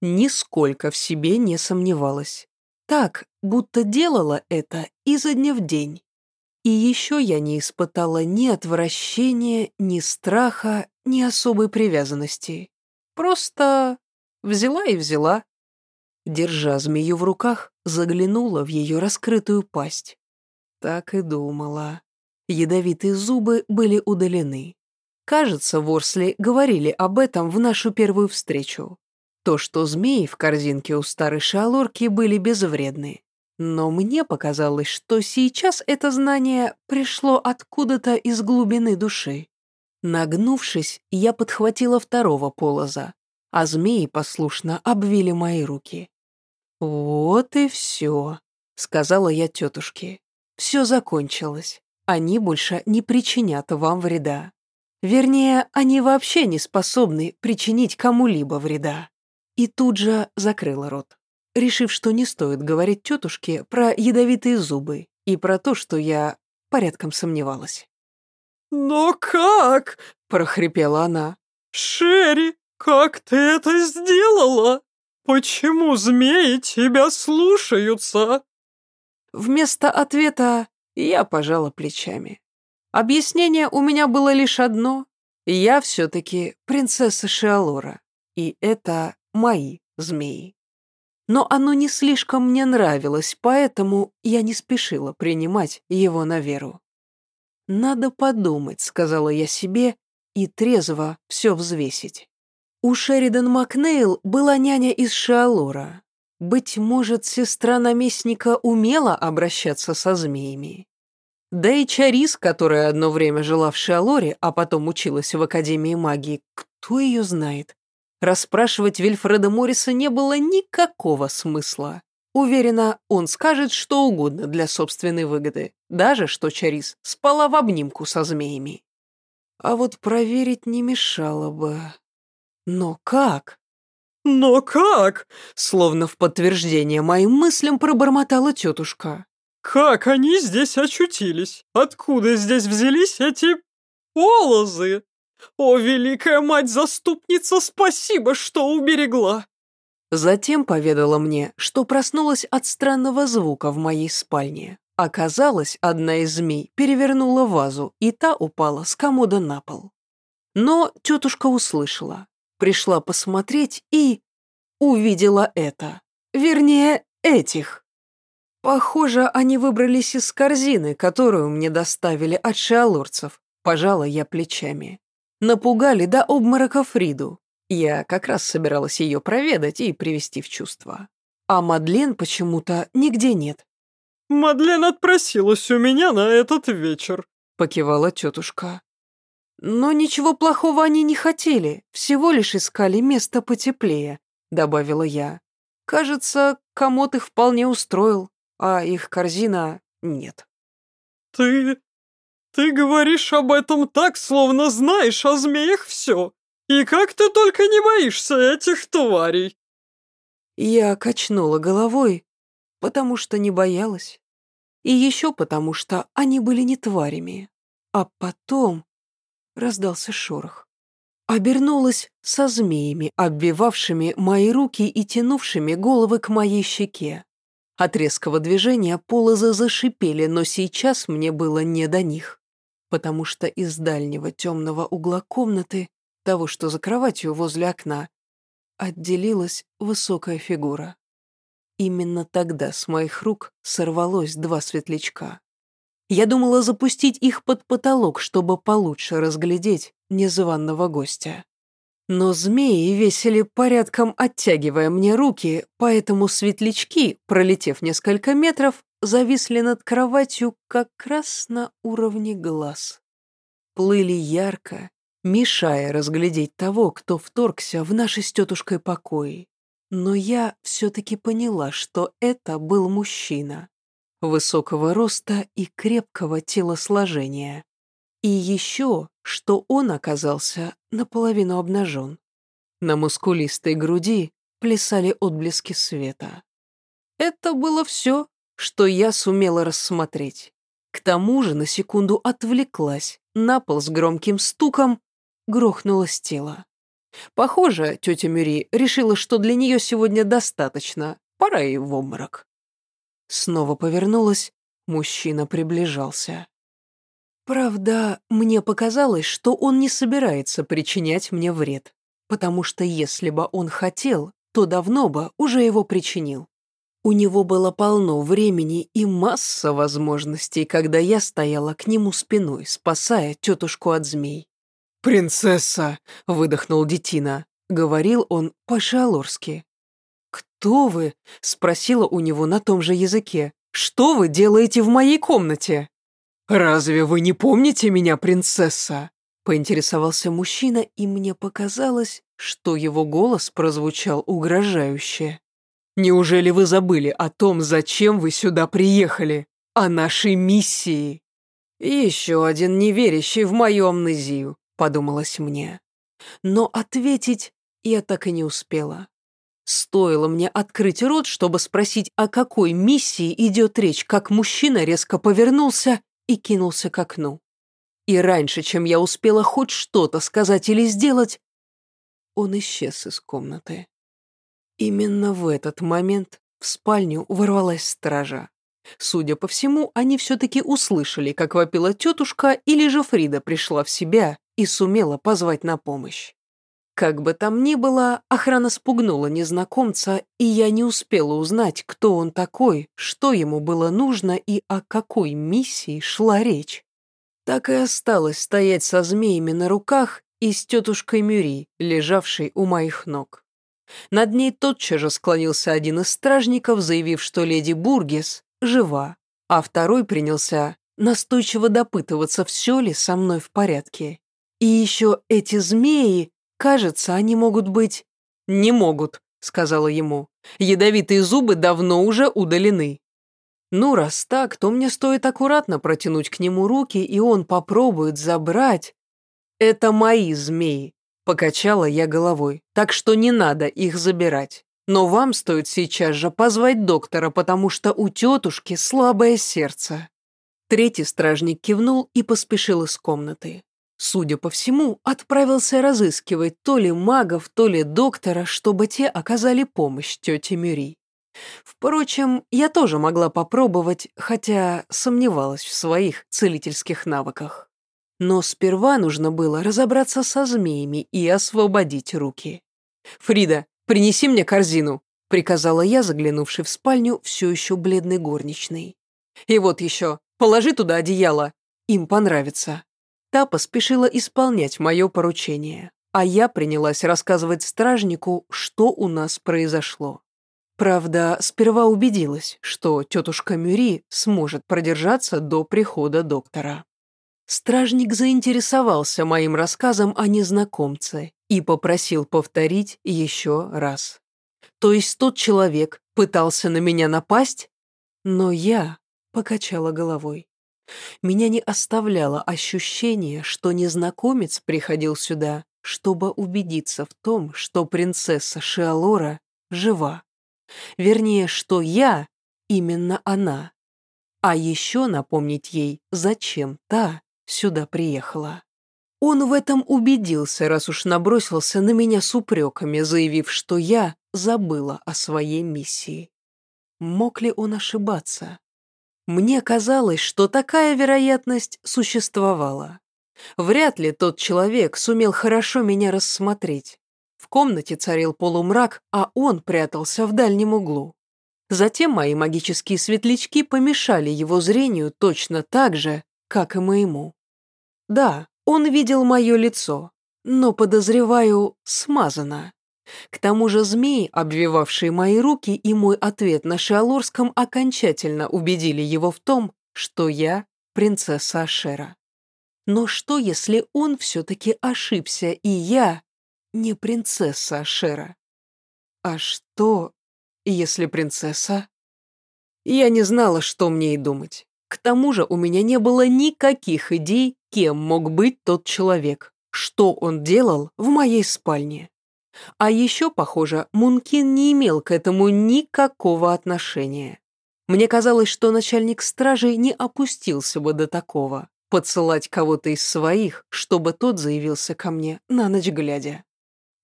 Нисколько в себе не сомневалась. Так, будто делала это изо дня в день. И еще я не испытала ни отвращения, ни страха, ни особой привязанности. Просто взяла и взяла. Держа змею в руках, заглянула в ее раскрытую пасть. Так и думала. Ядовитые зубы были удалены. Кажется, Ворсли говорили об этом в нашу первую встречу. То, что змеи в корзинке у старой шалорки были безвредны. Но мне показалось, что сейчас это знание пришло откуда-то из глубины души. Нагнувшись, я подхватила второго полоза, а змеи послушно обвили мои руки. «Вот и все», — сказала я тетушке. «Все закончилось. Они больше не причинят вам вреда. Вернее, они вообще не способны причинить кому-либо вреда» и тут же закрыла рот, решив, что не стоит говорить тетушке про ядовитые зубы и про то, что я порядком сомневалась. «Но как?» — прохрипела она. «Шерри, как ты это сделала? Почему змеи тебя слушаются?» Вместо ответа я пожала плечами. Объяснение у меня было лишь одно. Я все-таки принцесса Шиалора, и это мои змеи. Но оно не слишком мне нравилось, поэтому я не спешила принимать его на веру. «Надо подумать», — сказала я себе, и трезво все взвесить. У Шеридан Макнейл была няня из Шиалора. Быть может, сестра наместника умела обращаться со змеями. Да и Чарис, которая одно время жила в Шиалоре, а потом училась в Академии магии, кто ее знает? Расспрашивать Вильфреда Морриса не было никакого смысла. Уверена, он скажет что угодно для собственной выгоды, даже что Чарис спала в обнимку со змеями. А вот проверить не мешало бы. Но как? «Но как?» Словно в подтверждение моим мыслям пробормотала тетушка. «Как они здесь очутились? Откуда здесь взялись эти полозы? О, великая мать-заступница, спасибо, что уберегла!» Затем поведала мне, что проснулась от странного звука в моей спальне. Оказалось, одна из змей перевернула вазу, и та упала с комода на пол. Но тетушка услышала, пришла посмотреть и... увидела это. Вернее, этих. Похоже, они выбрались из корзины, которую мне доставили от шиалорцев. Пожала я плечами. Напугали до обморока Фриду. Я как раз собиралась ее проведать и привести в чувство. А Мадлен почему-то нигде нет. «Мадлен отпросилась у меня на этот вечер», — покивала тетушка. «Но ничего плохого они не хотели, всего лишь искали место потеплее», — добавила я. «Кажется, комод их вполне устроил, а их корзина нет». «Ты... ты говоришь об этом так, словно знаешь о змеях все. И как ты только не боишься этих тварей?» Я качнула головой, потому что не боялась. И еще потому, что они были не тварями. А потом раздался шорох. Обернулась со змеями, обвивавшими мои руки и тянувшими головы к моей щеке. От резкого движения полозы зашипели, но сейчас мне было не до них, потому что из дальнего темного угла комнаты, того, что за кроватью возле окна, отделилась высокая фигура. Именно тогда с моих рук сорвалось два светлячка. Я думала запустить их под потолок, чтобы получше разглядеть незваного гостя. Но змеи весили порядком, оттягивая мне руки, поэтому светлячки, пролетев несколько метров, зависли над кроватью как раз на уровне глаз. Плыли ярко, мешая разглядеть того, кто вторгся в наши с тетушкой покои. Но я все-таки поняла, что это был мужчина высокого роста и крепкого телосложения. И еще, что он оказался наполовину обнажен. На мускулистой груди плясали отблески света. Это было все, что я сумела рассмотреть. К тому же на секунду отвлеклась, на пол с громким стуком грохнулось тело. Похоже, тетя Мюри решила, что для нее сегодня достаточно, пора ей в обморок. Снова повернулась, мужчина приближался. Правда, мне показалось, что он не собирается причинять мне вред, потому что если бы он хотел, то давно бы уже его причинил. У него было полно времени и масса возможностей, когда я стояла к нему спиной, спасая тетушку от змей. «Принцесса!» — выдохнул Детина. Говорил он по-шалорски. «Кто вы?» — спросила у него на том же языке. «Что вы делаете в моей комнате?» «Разве вы не помните меня, принцесса?» Поинтересовался мужчина, и мне показалось, что его голос прозвучал угрожающе. «Неужели вы забыли о том, зачем вы сюда приехали? О нашей миссии?» «Еще один неверящий в мою амнезию», — подумалось мне. Но ответить я так и не успела. Стоило мне открыть рот, чтобы спросить, о какой миссии идет речь, как мужчина резко повернулся и кинулся к окну. И раньше, чем я успела хоть что-то сказать или сделать, он исчез из комнаты. Именно в этот момент в спальню ворвалась стража. Судя по всему, они все-таки услышали, как вопила тетушка, или же Фрида пришла в себя и сумела позвать на помощь. Как бы там ни было, охрана спугнула незнакомца, и я не успела узнать, кто он такой, что ему было нужно и о какой миссии шла речь. Так и осталось стоять со змеями на руках и с тетушкой Мюри, лежавшей у моих ног. Над ней тотчас же склонился один из стражников, заявив, что леди Бургес жива, а второй принялся настойчиво допытываться, все ли со мной в порядке. И еще эти змеи Кажется, они могут быть...» «Не могут», — сказала ему. «Ядовитые зубы давно уже удалены». «Ну, раз так, то мне стоит аккуратно протянуть к нему руки, и он попробует забрать...» «Это мои змеи», Покачала я головой, так что не надо их забирать. Но вам стоит сейчас же позвать доктора, потому что у тетушки слабое сердце. Третий стражник кивнул и поспешил из комнаты. Судя по всему, отправился разыскивать то ли магов, то ли доктора, чтобы те оказали помощь тете Мюри. Впрочем, я тоже могла попробовать, хотя сомневалась в своих целительских навыках. Но сперва нужно было разобраться со змеями и освободить руки. «Фрида, принеси мне корзину», — приказала я, заглянувший в спальню все еще бледной горничной. «И вот еще, положи туда одеяло, им понравится». Та поспешила исполнять мое поручение, а я принялась рассказывать стражнику, что у нас произошло. Правда, сперва убедилась, что тетушка Мюри сможет продержаться до прихода доктора. Стражник заинтересовался моим рассказом о незнакомце и попросил повторить еще раз. То есть тот человек пытался на меня напасть? Но я покачала головой. Меня не оставляло ощущение, что незнакомец приходил сюда, чтобы убедиться в том, что принцесса Шиалора жива. Вернее, что я именно она. А еще напомнить ей, зачем та сюда приехала. Он в этом убедился, раз уж набросился на меня с упреками, заявив, что я забыла о своей миссии. Мог ли он ошибаться? Мне казалось, что такая вероятность существовала. Вряд ли тот человек сумел хорошо меня рассмотреть. В комнате царил полумрак, а он прятался в дальнем углу. Затем мои магические светлячки помешали его зрению точно так же, как и моему. Да, он видел мое лицо, но, подозреваю, смазано. К тому же змеи, обвивавшие мои руки, и мой ответ на Шиалорском окончательно убедили его в том, что я принцесса Ашера. Но что, если он все-таки ошибся, и я не принцесса Ашера? А что, если принцесса? Я не знала, что мне и думать. К тому же у меня не было никаких идей, кем мог быть тот человек, что он делал в моей спальне. А еще, похоже, Мункин не имел к этому никакого отношения. Мне казалось, что начальник стражей не опустился бы до такого, подсылать кого-то из своих, чтобы тот заявился ко мне на ночь глядя.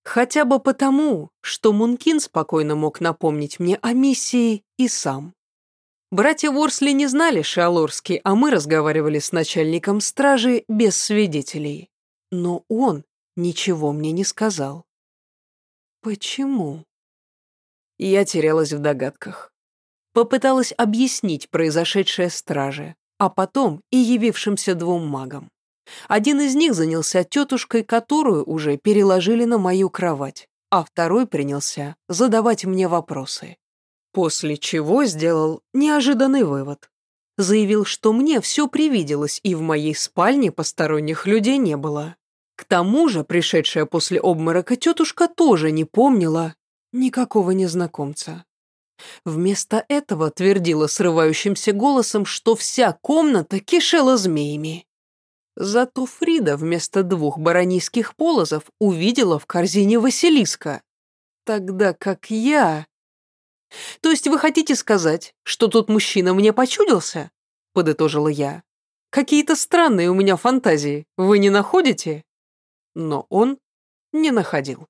Хотя бы потому, что Мункин спокойно мог напомнить мне о миссии и сам. Братья Ворсли не знали Шалорский, а мы разговаривали с начальником стражи без свидетелей. Но он ничего мне не сказал. Почему? Я терялась в догадках. Попыталась объяснить произошедшее страже, а потом и явившимся двум магам. Один из них занялся тетушкой, которую уже переложили на мою кровать, а второй принялся задавать мне вопросы. После чего сделал неожиданный вывод. Заявил, что мне все привиделось, и в моей спальне посторонних людей не было. К тому же пришедшая после обморока тетушка тоже не помнила никакого незнакомца. Вместо этого твердила срывающимся голосом, что вся комната кишела змеями. Зато Фрида вместо двух баронийских полозов увидела в корзине Василиска. Тогда как я... То есть вы хотите сказать, что тот мужчина мне почудился? Подытожила я. Какие-то странные у меня фантазии, вы не находите? но он не находил.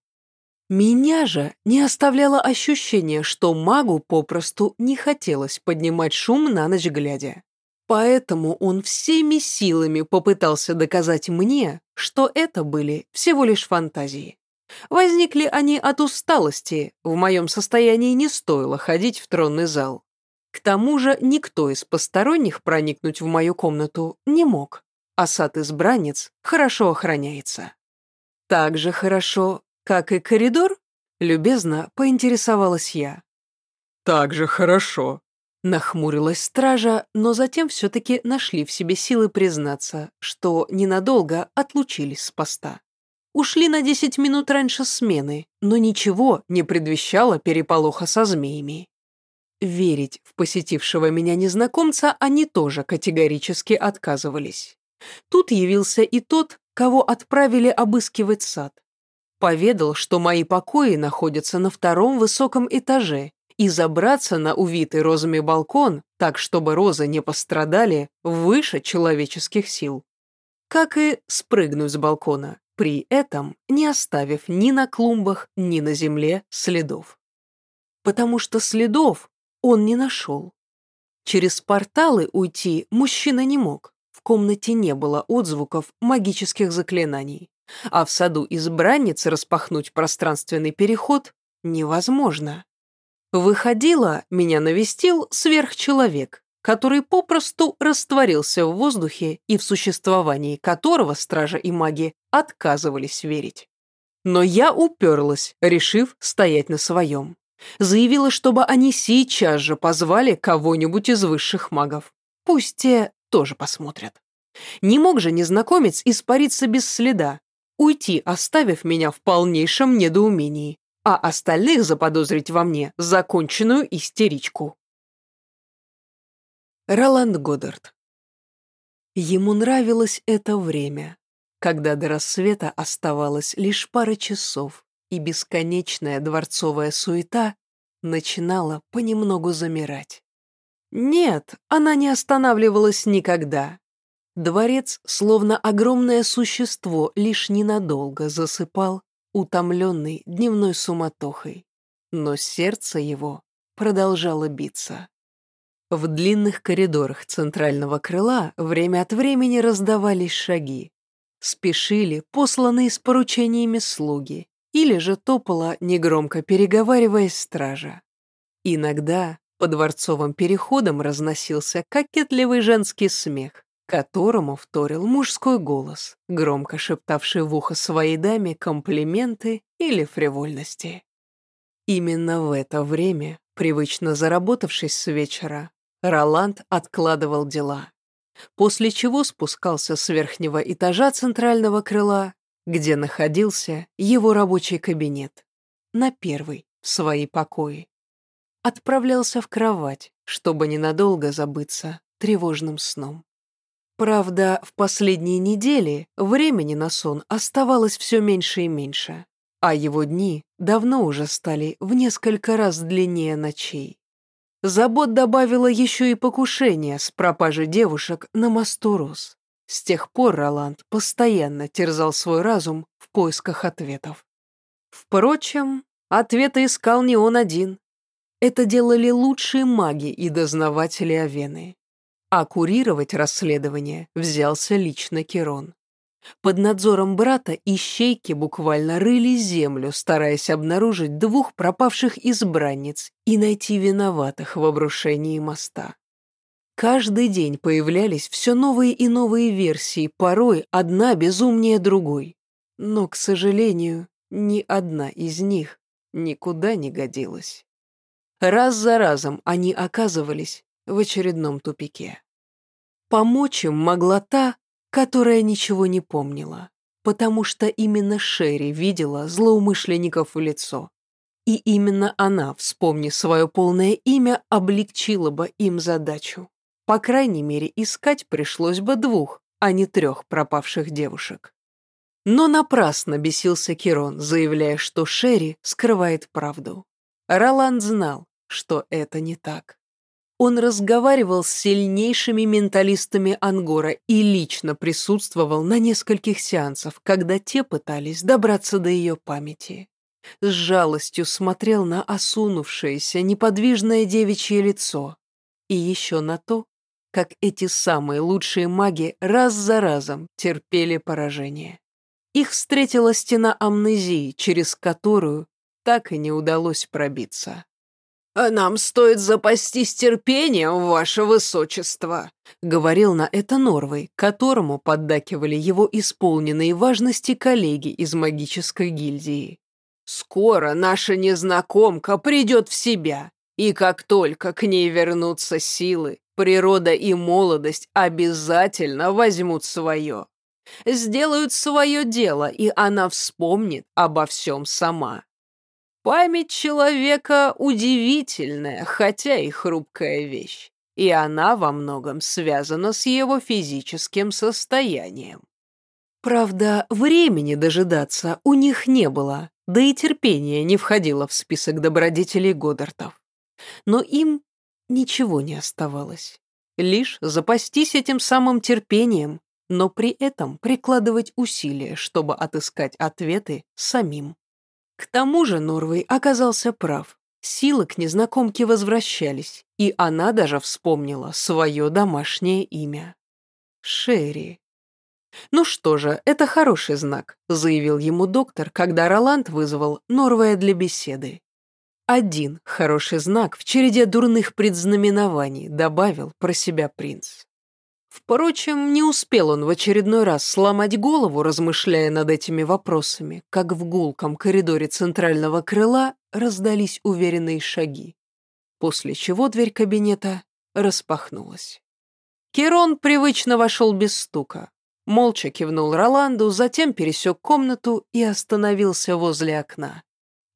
Меня же не оставляло ощущение, что магу попросту не хотелось поднимать шум на ночь глядя. Поэтому он всеми силами попытался доказать мне, что это были всего лишь фантазии. Возникли они от усталости, в моем состоянии не стоило ходить в тронный зал. К тому же никто из посторонних проникнуть в мою комнату не мог, а сад-избранец хорошо охраняется. Так же хорошо, как и коридор?» Любезно поинтересовалась я. «Так же хорошо», — нахмурилась стража, но затем все-таки нашли в себе силы признаться, что ненадолго отлучились с поста. Ушли на десять минут раньше смены, но ничего не предвещало переполоха со змеями. Верить в посетившего меня незнакомца они тоже категорически отказывались. Тут явился и тот, кого отправили обыскивать сад. Поведал, что мои покои находятся на втором высоком этаже, и забраться на увитый розами балкон, так чтобы розы не пострадали, выше человеческих сил. Как и спрыгнуть с балкона, при этом не оставив ни на клумбах, ни на земле следов. Потому что следов он не нашел. Через порталы уйти мужчина не мог, в комнате не было отзвуков магических заклинаний, а в саду избранницы распахнуть пространственный переход невозможно. Выходила, меня навестил сверхчеловек, который попросту растворился в воздухе и в существовании которого стража и маги отказывались верить. Но я уперлась, решив стоять на своем. Заявила, чтобы они сейчас же позвали кого-нибудь из высших магов. Пусть те тоже посмотрят. Не мог же незнакомец испариться без следа, уйти, оставив меня в полнейшем недоумении а остальных заподозрить во мне законченную истеричку. Роланд Годдард Ему нравилось это время, когда до рассвета оставалось лишь пара часов, и бесконечная дворцовая суета начинала понемногу замирать. Нет, она не останавливалась никогда. Дворец, словно огромное существо, лишь ненадолго засыпал утомленный дневной суматохой, но сердце его продолжало биться. В длинных коридорах центрального крыла время от времени раздавались шаги. Спешили посланные с поручениями слуги, или же топала, негромко переговариваясь, стража. Иногда по дворцовым переходам разносился кокетливый женский смех, которому вторил мужской голос, громко шептавший в ухо своей даме комплименты или фривольности. Именно в это время, привычно заработавшись с вечера, Роланд откладывал дела, после чего спускался с верхнего этажа центрального крыла, где находился его рабочий кабинет, на первый, в свои покои. Отправлялся в кровать, чтобы ненадолго забыться тревожным сном. Правда, в последние недели времени на сон оставалось все меньше и меньше, а его дни давно уже стали в несколько раз длиннее ночей. Забот добавила еще и покушение с пропажей девушек на мосту Рос. С тех пор Роланд постоянно терзал свой разум в поисках ответов. Впрочем, ответы искал не он один. Это делали лучшие маги и дознаватели Авены а курировать расследование взялся лично Керон. Под надзором брата ищейки буквально рыли землю, стараясь обнаружить двух пропавших избранниц и найти виноватых в обрушении моста. Каждый день появлялись все новые и новые версии, порой одна безумнее другой. Но, к сожалению, ни одна из них никуда не годилась. Раз за разом они оказывались в очередном тупике. Помочь им могла та, которая ничего не помнила, потому что именно Шерри видела злоумышленников в лицо. И именно она, вспомнив свое полное имя, облегчила бы им задачу. По крайней мере, искать пришлось бы двух, а не трех пропавших девушек. Но напрасно бесился Кирон, заявляя, что Шерри скрывает правду. Роланд знал, что это не так. Он разговаривал с сильнейшими менталистами Ангора и лично присутствовал на нескольких сеансах, когда те пытались добраться до ее памяти. С жалостью смотрел на осунувшееся, неподвижное девичье лицо и еще на то, как эти самые лучшие маги раз за разом терпели поражение. Их встретила стена амнезии, через которую так и не удалось пробиться. «Нам стоит запастись терпением, ваше высочество», — говорил на это Норвей, которому поддакивали его исполненные важности коллеги из магической гильдии. «Скоро наша незнакомка придет в себя, и как только к ней вернутся силы, природа и молодость обязательно возьмут свое. Сделают свое дело, и она вспомнит обо всем сама. Память человека удивительная, хотя и хрупкая вещь, и она во многом связана с его физическим состоянием. Правда, времени дожидаться у них не было, да и терпение не входило в список добродетелей Годдартов. Но им ничего не оставалось. Лишь запастись этим самым терпением, но при этом прикладывать усилия, чтобы отыскать ответы самим. К тому же Норвей оказался прав. Силы к незнакомке возвращались, и она даже вспомнила свое домашнее имя. Шерри. «Ну что же, это хороший знак», — заявил ему доктор, когда Роланд вызвал Норвея для беседы. «Один хороший знак в череде дурных предзнаменований», — добавил про себя принц. Впрочем, не успел он в очередной раз сломать голову, размышляя над этими вопросами, как в гулком коридоре центрального крыла раздались уверенные шаги, после чего дверь кабинета распахнулась. Керон привычно вошел без стука, молча кивнул Роланду, затем пересек комнату и остановился возле окна.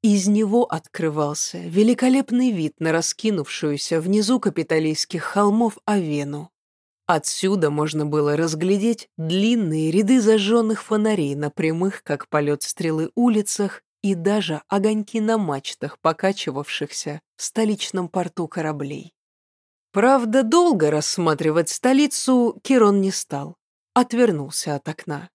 Из него открывался великолепный вид на раскинувшуюся внизу капиталистских холмов Авену, Отсюда можно было разглядеть длинные ряды зажженных фонарей на прямых, как полет стрелы, улицах и даже огоньки на мачтах, покачивавшихся в столичном порту кораблей. Правда, долго рассматривать столицу Кирон не стал, отвернулся от окна.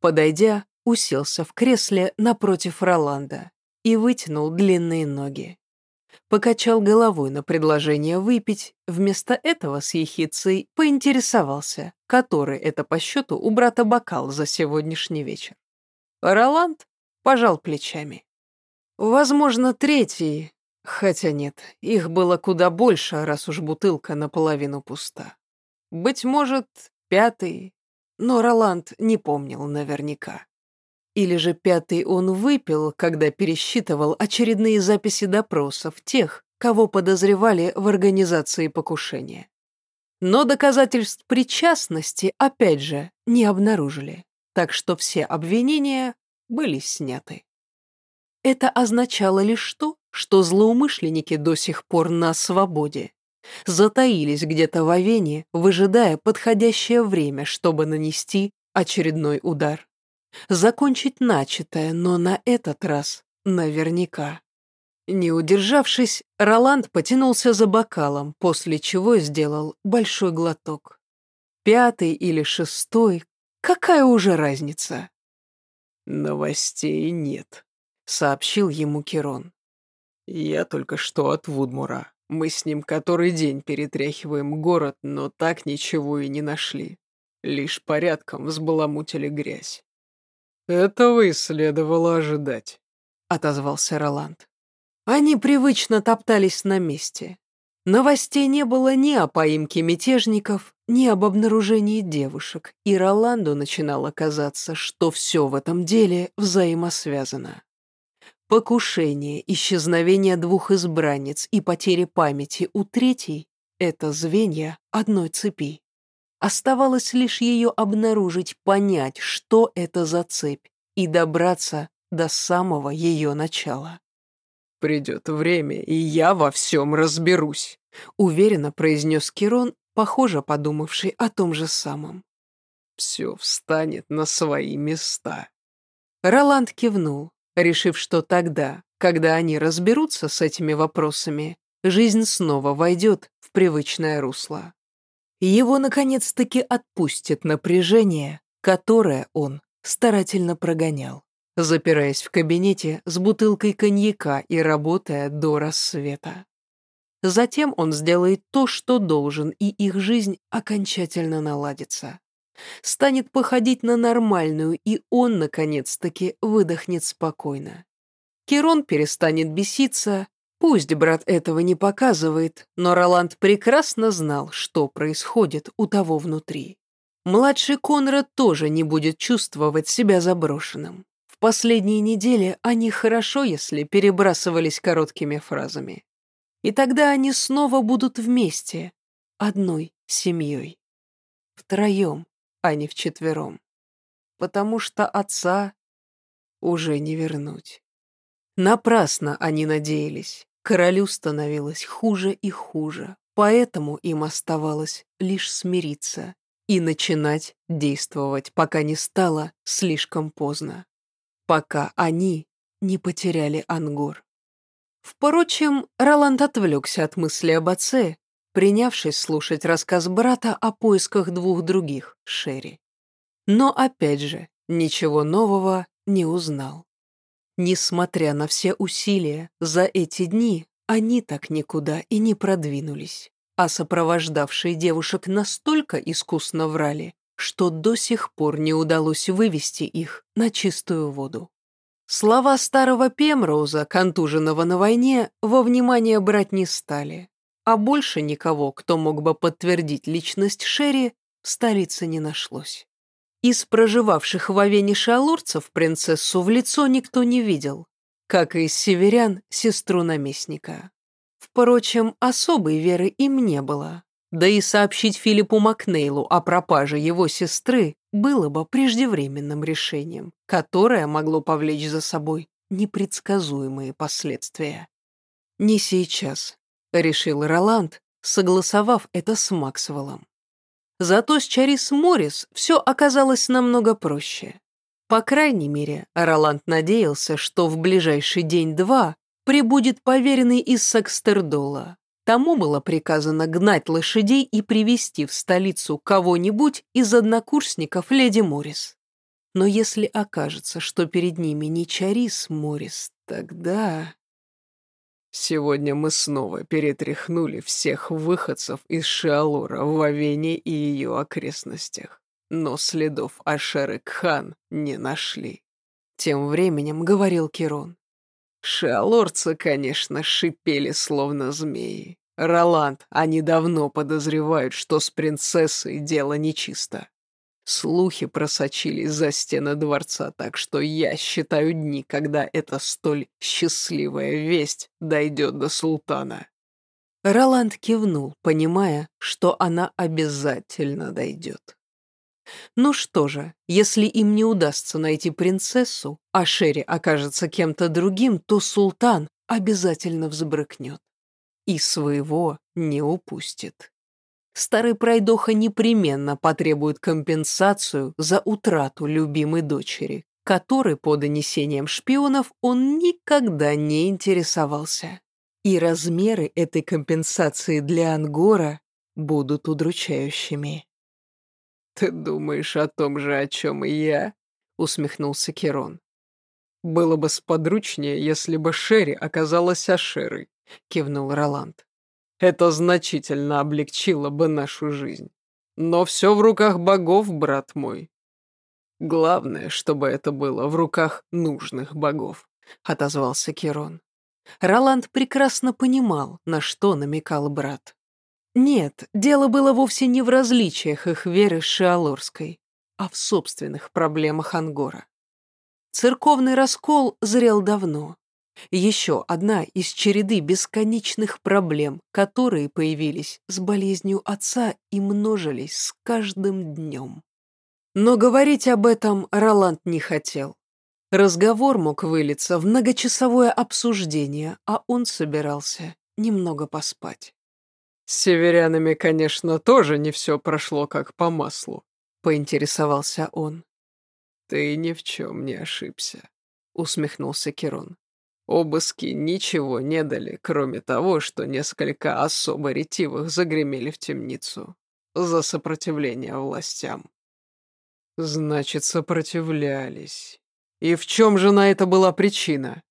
Подойдя, уселся в кресле напротив Роланда и вытянул длинные ноги покачал головой на предложение выпить, вместо этого с ехицей поинтересовался, который это по счету у брата бокал за сегодняшний вечер. Роланд пожал плечами. Возможно, третий, хотя нет, их было куда больше, раз уж бутылка наполовину пуста. Быть может, пятый, но Роланд не помнил наверняка. Или же пятый он выпил, когда пересчитывал очередные записи допросов тех, кого подозревали в организации покушения. Но доказательств причастности, опять же, не обнаружили, так что все обвинения были сняты. Это означало лишь то, что злоумышленники до сих пор на свободе. Затаились где-то в Авене, выжидая подходящее время, чтобы нанести очередной удар закончить начатое, но на этот раз наверняка. Не удержавшись, Роланд потянулся за бокалом, после чего сделал большой глоток. Пятый или шестой, какая уже разница? «Новостей нет», — сообщил ему Кирон. «Я только что от Вудмура. Мы с ним который день перетряхиваем город, но так ничего и не нашли. Лишь порядком взбаламутили грязь. «Этого и следовало ожидать», — отозвался Роланд. Они привычно топтались на месте. Новостей не было ни о поимке мятежников, ни об обнаружении девушек, и Роланду начинало казаться, что все в этом деле взаимосвязано. Покушение, исчезновение двух избранниц и потеря памяти у третьей — это звенья одной цепи. Оставалось лишь ее обнаружить, понять, что это за цепь, и добраться до самого ее начала. «Придет время, и я во всем разберусь», — уверенно произнес Кирон, похоже, подумавший о том же самом. «Все встанет на свои места». Роланд кивнул, решив, что тогда, когда они разберутся с этими вопросами, жизнь снова войдет в привычное русло его наконец-таки отпустит напряжение, которое он старательно прогонял, запираясь в кабинете с бутылкой коньяка и работая до рассвета. Затем он сделает то, что должен, и их жизнь окончательно наладится. Станет походить на нормальную, и он, наконец-таки, выдохнет спокойно. Керон перестанет беситься, Пусть брат этого не показывает, но Роланд прекрасно знал, что происходит у того внутри. Младший Конрад тоже не будет чувствовать себя заброшенным. В последние недели они хорошо, если перебрасывались короткими фразами. И тогда они снова будут вместе, одной семьей. Втроем, а не вчетвером. Потому что отца уже не вернуть. Напрасно они надеялись. Королю становилось хуже и хуже, поэтому им оставалось лишь смириться и начинать действовать, пока не стало слишком поздно. Пока они не потеряли Ангор. Впрочем, Роланд отвлекся от мысли об отце, принявшись слушать рассказ брата о поисках двух других, Шерри. Но опять же, ничего нового не узнал. Несмотря на все усилия, за эти дни они так никуда и не продвинулись, а сопровождавшие девушек настолько искусно врали, что до сих пор не удалось вывести их на чистую воду. Слова старого Пемроуза, контуженного на войне, во внимание брать не стали, а больше никого, кто мог бы подтвердить личность Шерри, в столице не нашлось. Из проживавших в Авене шалурцев принцессу в лицо никто не видел, как и из северян сестру наместника. Впрочем, особой веры им не было. Да и сообщить Филиппу Макнейлу о пропаже его сестры было бы преждевременным решением, которое могло повлечь за собой непредсказуемые последствия. «Не сейчас», — решил Роланд, согласовав это с Максвеллом. Зато с Чарис Моррис все оказалось намного проще. По крайней мере, Роланд надеялся, что в ближайший день-два прибудет поверенный из Сакстердола. Тому было приказано гнать лошадей и привести в столицу кого-нибудь из однокурсников леди Моррис. Но если окажется, что перед ними не Чарис Моррис, тогда... Сегодня мы снова перетряхнули всех выходцев из Шиалора в Авене и ее окрестностях, но следов Ашеры Кхан не нашли. Тем временем говорил Кирон. Шиалорцы, конечно, шипели, словно змеи. Роланд, они давно подозревают, что с принцессой дело нечисто. Слухи просочились за стены дворца, так что я считаю дни, когда эта столь счастливая весть дойдет до султана. Роланд кивнул, понимая, что она обязательно дойдет. Ну что же, если им не удастся найти принцессу, а Шерри окажется кем-то другим, то султан обязательно взбрыкнет. И своего не упустит. Старый пройдоха непременно потребует компенсацию за утрату любимой дочери, которой по донесениям шпионов он никогда не интересовался. И размеры этой компенсации для Ангора будут удручающими. «Ты думаешь о том же, о чем и я?» — усмехнулся Керон. «Было бы сподручнее, если бы Шерри оказалась Ашерой», — кивнул Роланд. «Это значительно облегчило бы нашу жизнь. Но все в руках богов, брат мой. Главное, чтобы это было в руках нужных богов», — отозвался Керон. Роланд прекрасно понимал, на что намекал брат. Нет, дело было вовсе не в различиях их веры Шиалорской, а в собственных проблемах Ангора. Церковный раскол зрел давно. Еще одна из череды бесконечных проблем, которые появились с болезнью отца и множились с каждым днем. Но говорить об этом Роланд не хотел. Разговор мог вылиться в многочасовое обсуждение, а он собирался немного поспать. С северянами, конечно, тоже не все прошло как по маслу, поинтересовался он. Ты ни в чем не ошибся, усмехнулся Керон. Обыски ничего не дали, кроме того, что несколько особо ретивых загремели в темницу за сопротивление властям. Значит, сопротивлялись. И в чем же на это была причина?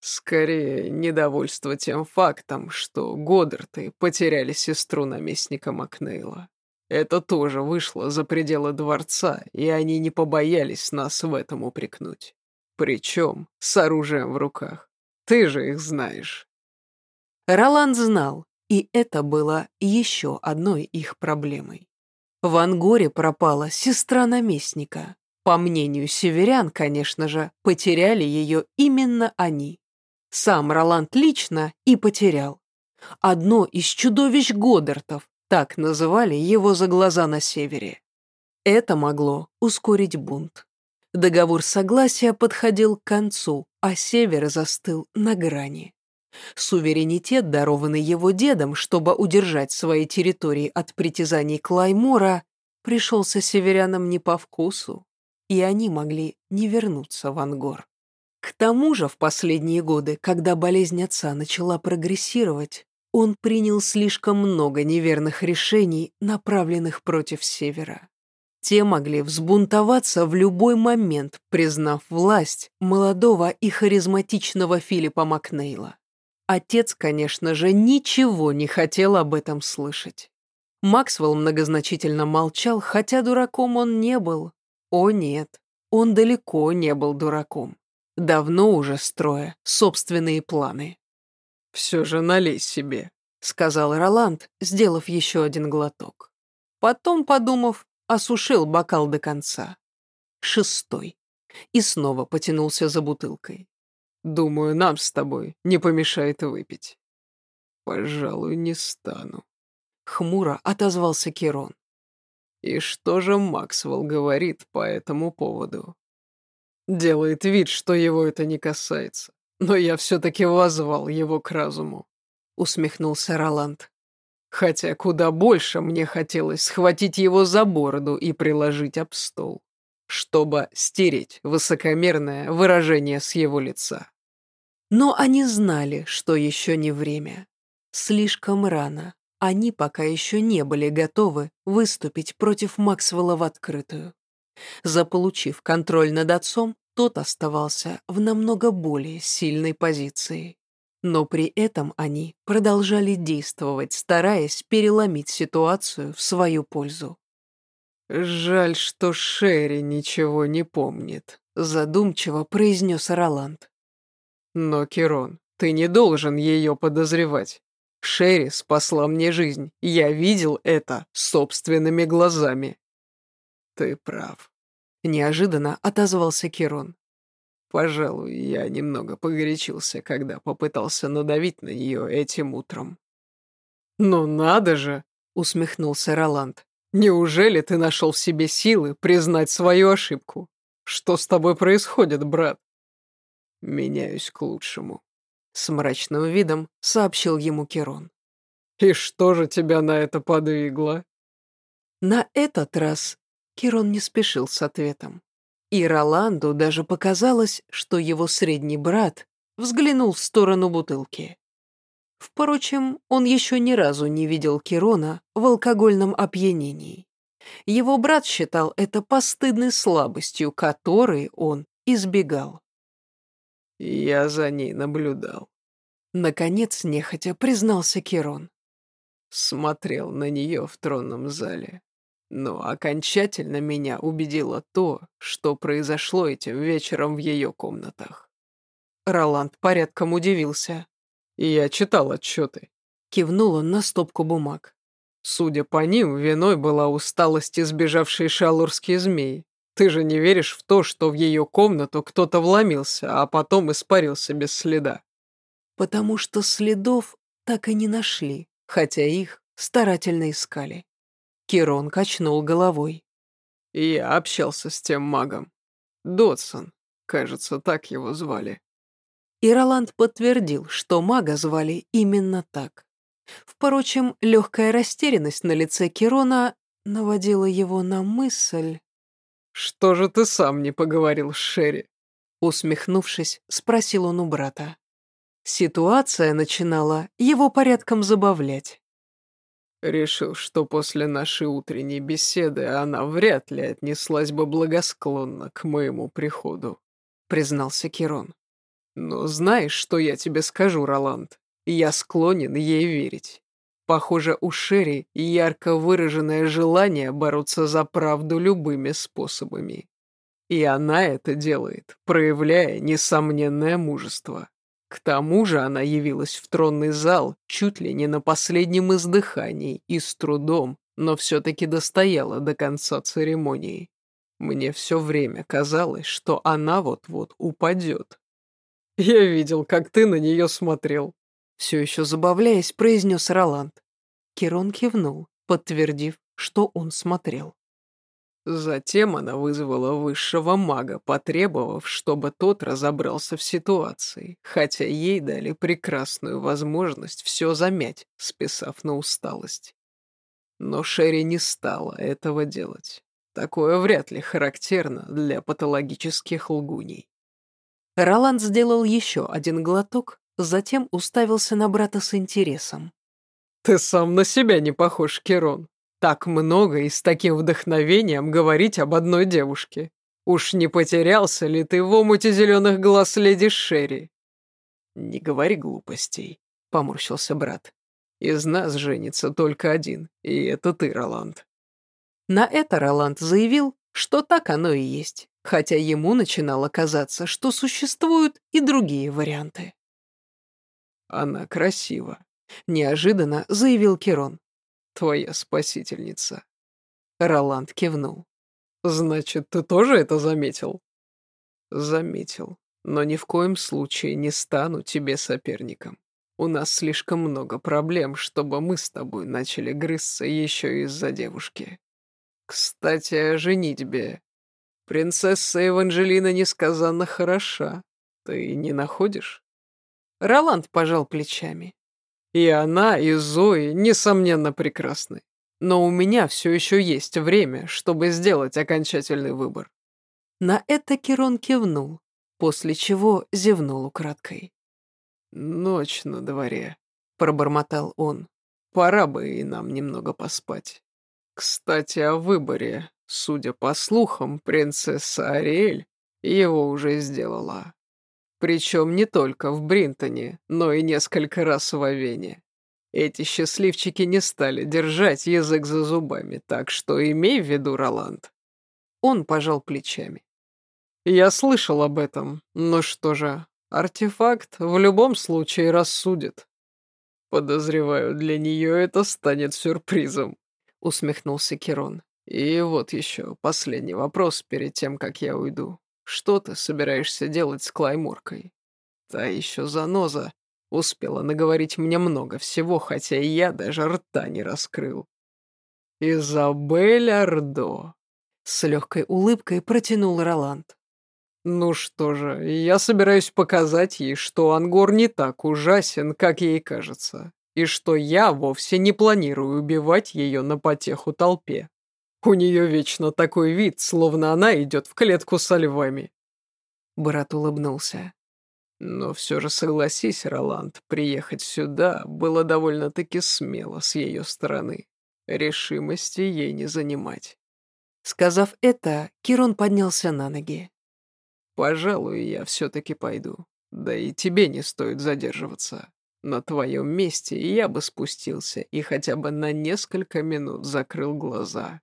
Скорее, недовольство тем фактом, что Годдарты потеряли сестру наместника Макнейла. Это тоже вышло за пределы дворца, и они не побоялись нас в этом упрекнуть. Причем с оружием в руках. Ты же их знаешь. Роланд знал, и это было еще одной их проблемой. В Ангоре пропала сестра наместника. По мнению северян, конечно же, потеряли ее именно они. Сам Роланд лично и потерял. Одно из чудовищ Годдартов, так называли его за глаза на севере. Это могло ускорить бунт. Договор согласия подходил к концу, а север застыл на грани. Суверенитет, дарованный его дедом, чтобы удержать свои территории от притязаний Клаймора, пришелся северянам не по вкусу, и они могли не вернуться в Ангор. К тому же в последние годы, когда болезнь отца начала прогрессировать, он принял слишком много неверных решений, направленных против Севера. Те могли взбунтоваться в любой момент, признав власть молодого и харизматичного Филиппа Макнейла. Отец, конечно же, ничего не хотел об этом слышать. Максвелл многозначительно молчал, хотя дураком он не был. О нет, он далеко не был дураком. Давно уже строя собственные планы. «Все же налей себе», — сказал Роланд, сделав еще один глоток. Потом, подумав, осушил бокал до конца. Шестой. И снова потянулся за бутылкой. «Думаю, нам с тобой не помешает выпить». «Пожалуй, не стану», — хмуро отозвался Керон. «И что же Максвелл говорит по этому поводу?» «Делает вид, что его это не касается, но я все-таки возвал его к разуму», — усмехнулся Роланд. Хотя куда больше мне хотелось схватить его за бороду и приложить об стол, чтобы стереть высокомерное выражение с его лица. Но они знали, что еще не время. Слишком рано. Они пока еще не были готовы выступить против Максвелла в открытую. Заполучив контроль над отцом, тот оставался в намного более сильной позиции. Но при этом они продолжали действовать, стараясь переломить ситуацию в свою пользу. «Жаль, что Шерри ничего не помнит», — задумчиво произнес Роланд. «Но, Кирон, ты не должен ее подозревать. Шерри спасла мне жизнь. Я видел это собственными глазами». «Ты прав», — неожиданно отозвался Кирон. Пожалуй, я немного погорячился, когда попытался надавить на нее этим утром. «Ну надо же!» — усмехнулся Роланд. «Неужели ты нашел в себе силы признать свою ошибку? Что с тобой происходит, брат?» «Меняюсь к лучшему», — с мрачным видом сообщил ему Керон. «И что же тебя на это подвигло?» На этот раз Керон не спешил с ответом. И Роланду даже показалось, что его средний брат взглянул в сторону бутылки. Впрочем, он еще ни разу не видел Кирона в алкогольном опьянении. Его брат считал это постыдной слабостью, которой он избегал. «Я за ней наблюдал», — наконец нехотя признался Кирон. Смотрел на нее в тронном зале. Но окончательно меня убедило то, что произошло этим вечером в ее комнатах. Роланд порядком удивился. «Я читал отчеты», — кивнул он на стопку бумаг. «Судя по ним, виной была усталость избежавшей шалурские змеи. Ты же не веришь в то, что в ее комнату кто-то вломился, а потом испарился без следа?» «Потому что следов так и не нашли, хотя их старательно искали. Кирон качнул головой. «Я общался с тем магом. Додсон, кажется, так его звали». И Роланд подтвердил, что мага звали именно так. Впрочем, легкая растерянность на лице Кирона наводила его на мысль... «Что же ты сам не поговорил с Шерри?» Усмехнувшись, спросил он у брата. Ситуация начинала его порядком забавлять. Решил, что после нашей утренней беседы она вряд ли отнеслась бы благосклонно к моему приходу, признался Кирон. Но знаешь, что я тебе скажу, Роланд? Я склонен ей верить. Похоже, у Шерри ярко выраженное желание бороться за правду любыми способами. И она это делает, проявляя несомненное мужество. К тому же она явилась в тронный зал чуть ли не на последнем издыхании и с трудом, но все-таки достояла до конца церемонии. Мне все время казалось, что она вот-вот упадет. «Я видел, как ты на нее смотрел», — все еще забавляясь, произнес Роланд. Керон кивнул, подтвердив, что он смотрел. Затем она вызвала высшего мага, потребовав, чтобы тот разобрался в ситуации, хотя ей дали прекрасную возможность все замять, списав на усталость. Но Шерри не стала этого делать. Такое вряд ли характерно для патологических лгуней. Роланд сделал еще один глоток, затем уставился на брата с интересом. «Ты сам на себя не похож, Керон. Так много и с таким вдохновением говорить об одной девушке. Уж не потерялся ли ты в омуте зеленых глаз леди Шерри?» «Не говори глупостей», — поморщился брат. «Из нас женится только один, и это ты, Роланд». На это Роланд заявил, что так оно и есть, хотя ему начинало казаться, что существуют и другие варианты. «Она красива», — неожиданно заявил Керон. «Твоя спасительница». Роланд кивнул. «Значит, ты тоже это заметил?» «Заметил, но ни в коем случае не стану тебе соперником. У нас слишком много проблем, чтобы мы с тобой начали грызться еще из-за девушки. Кстати, о женитьбе. Принцесса Эванжелина несказанно хороша. Ты не находишь?» Роланд пожал плечами. «И она, и Зои, несомненно, прекрасны. Но у меня все еще есть время, чтобы сделать окончательный выбор». На это Кирон кивнул, после чего зевнул украдкой. «Ночь на дворе», — пробормотал он. «Пора бы и нам немного поспать». Кстати, о выборе. Судя по слухам, принцесса Ариэль его уже сделала. Причем не только в Бринтоне, но и несколько раз в Авене. Эти счастливчики не стали держать язык за зубами, так что имей в виду, Роланд. Он пожал плечами. Я слышал об этом, но что же, артефакт в любом случае рассудит. Подозреваю, для нее это станет сюрпризом. — усмехнулся Керон. «И вот еще последний вопрос перед тем, как я уйду. Что ты собираешься делать с Клайморкой? Та еще заноза успела наговорить мне много всего, хотя я даже рта не раскрыл». «Изабель Ардо», — с легкой улыбкой протянул Роланд. «Ну что же, я собираюсь показать ей, что Ангор не так ужасен, как ей кажется и что я вовсе не планирую убивать ее на потеху толпе. У нее вечно такой вид, словно она идет в клетку со львами. Брат улыбнулся. Но все же согласись, Роланд, приехать сюда было довольно-таки смело с ее стороны. Решимости ей не занимать. Сказав это, Кирон поднялся на ноги. «Пожалуй, я все-таки пойду. Да и тебе не стоит задерживаться. На твоем месте я бы спустился и хотя бы на несколько минут закрыл глаза.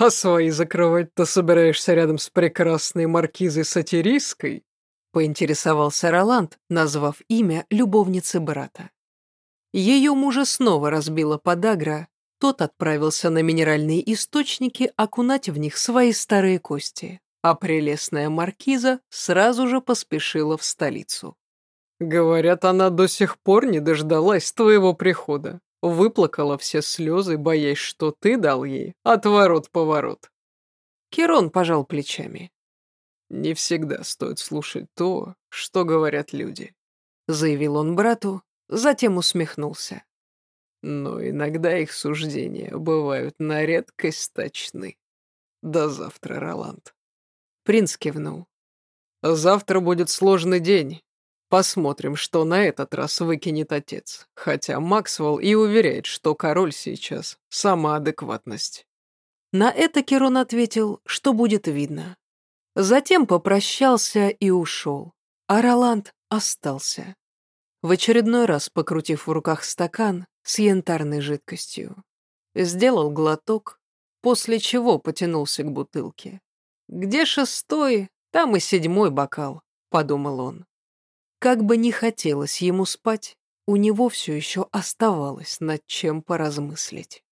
А свои закрывать-то собираешься рядом с прекрасной маркизой Сатирийской? Поинтересовался Роланд, назвав имя любовницы брата. Ее мужа снова разбила подагра, тот отправился на минеральные источники окунать в них свои старые кости, а прелестная маркиза сразу же поспешила в столицу. Говорят, она до сих пор не дождалась твоего прихода. Выплакала все слезы, боясь, что ты дал ей отворот-поворот. Керон пожал плечами. Не всегда стоит слушать то, что говорят люди, заявил он брату, затем усмехнулся. Но иногда их суждения бывают на редкость точны. До завтра, Роланд. Принц кивнул. Завтра будет сложный день, Посмотрим, что на этот раз выкинет отец. Хотя Максвелл и уверяет, что король сейчас — сама адекватность. На это Керон ответил, что будет видно. Затем попрощался и ушел, а Роланд остался. В очередной раз покрутив в руках стакан с янтарной жидкостью. Сделал глоток, после чего потянулся к бутылке. «Где шестой, там и седьмой бокал», — подумал он. Как бы ни хотелось ему спать, у него все еще оставалось над чем поразмыслить.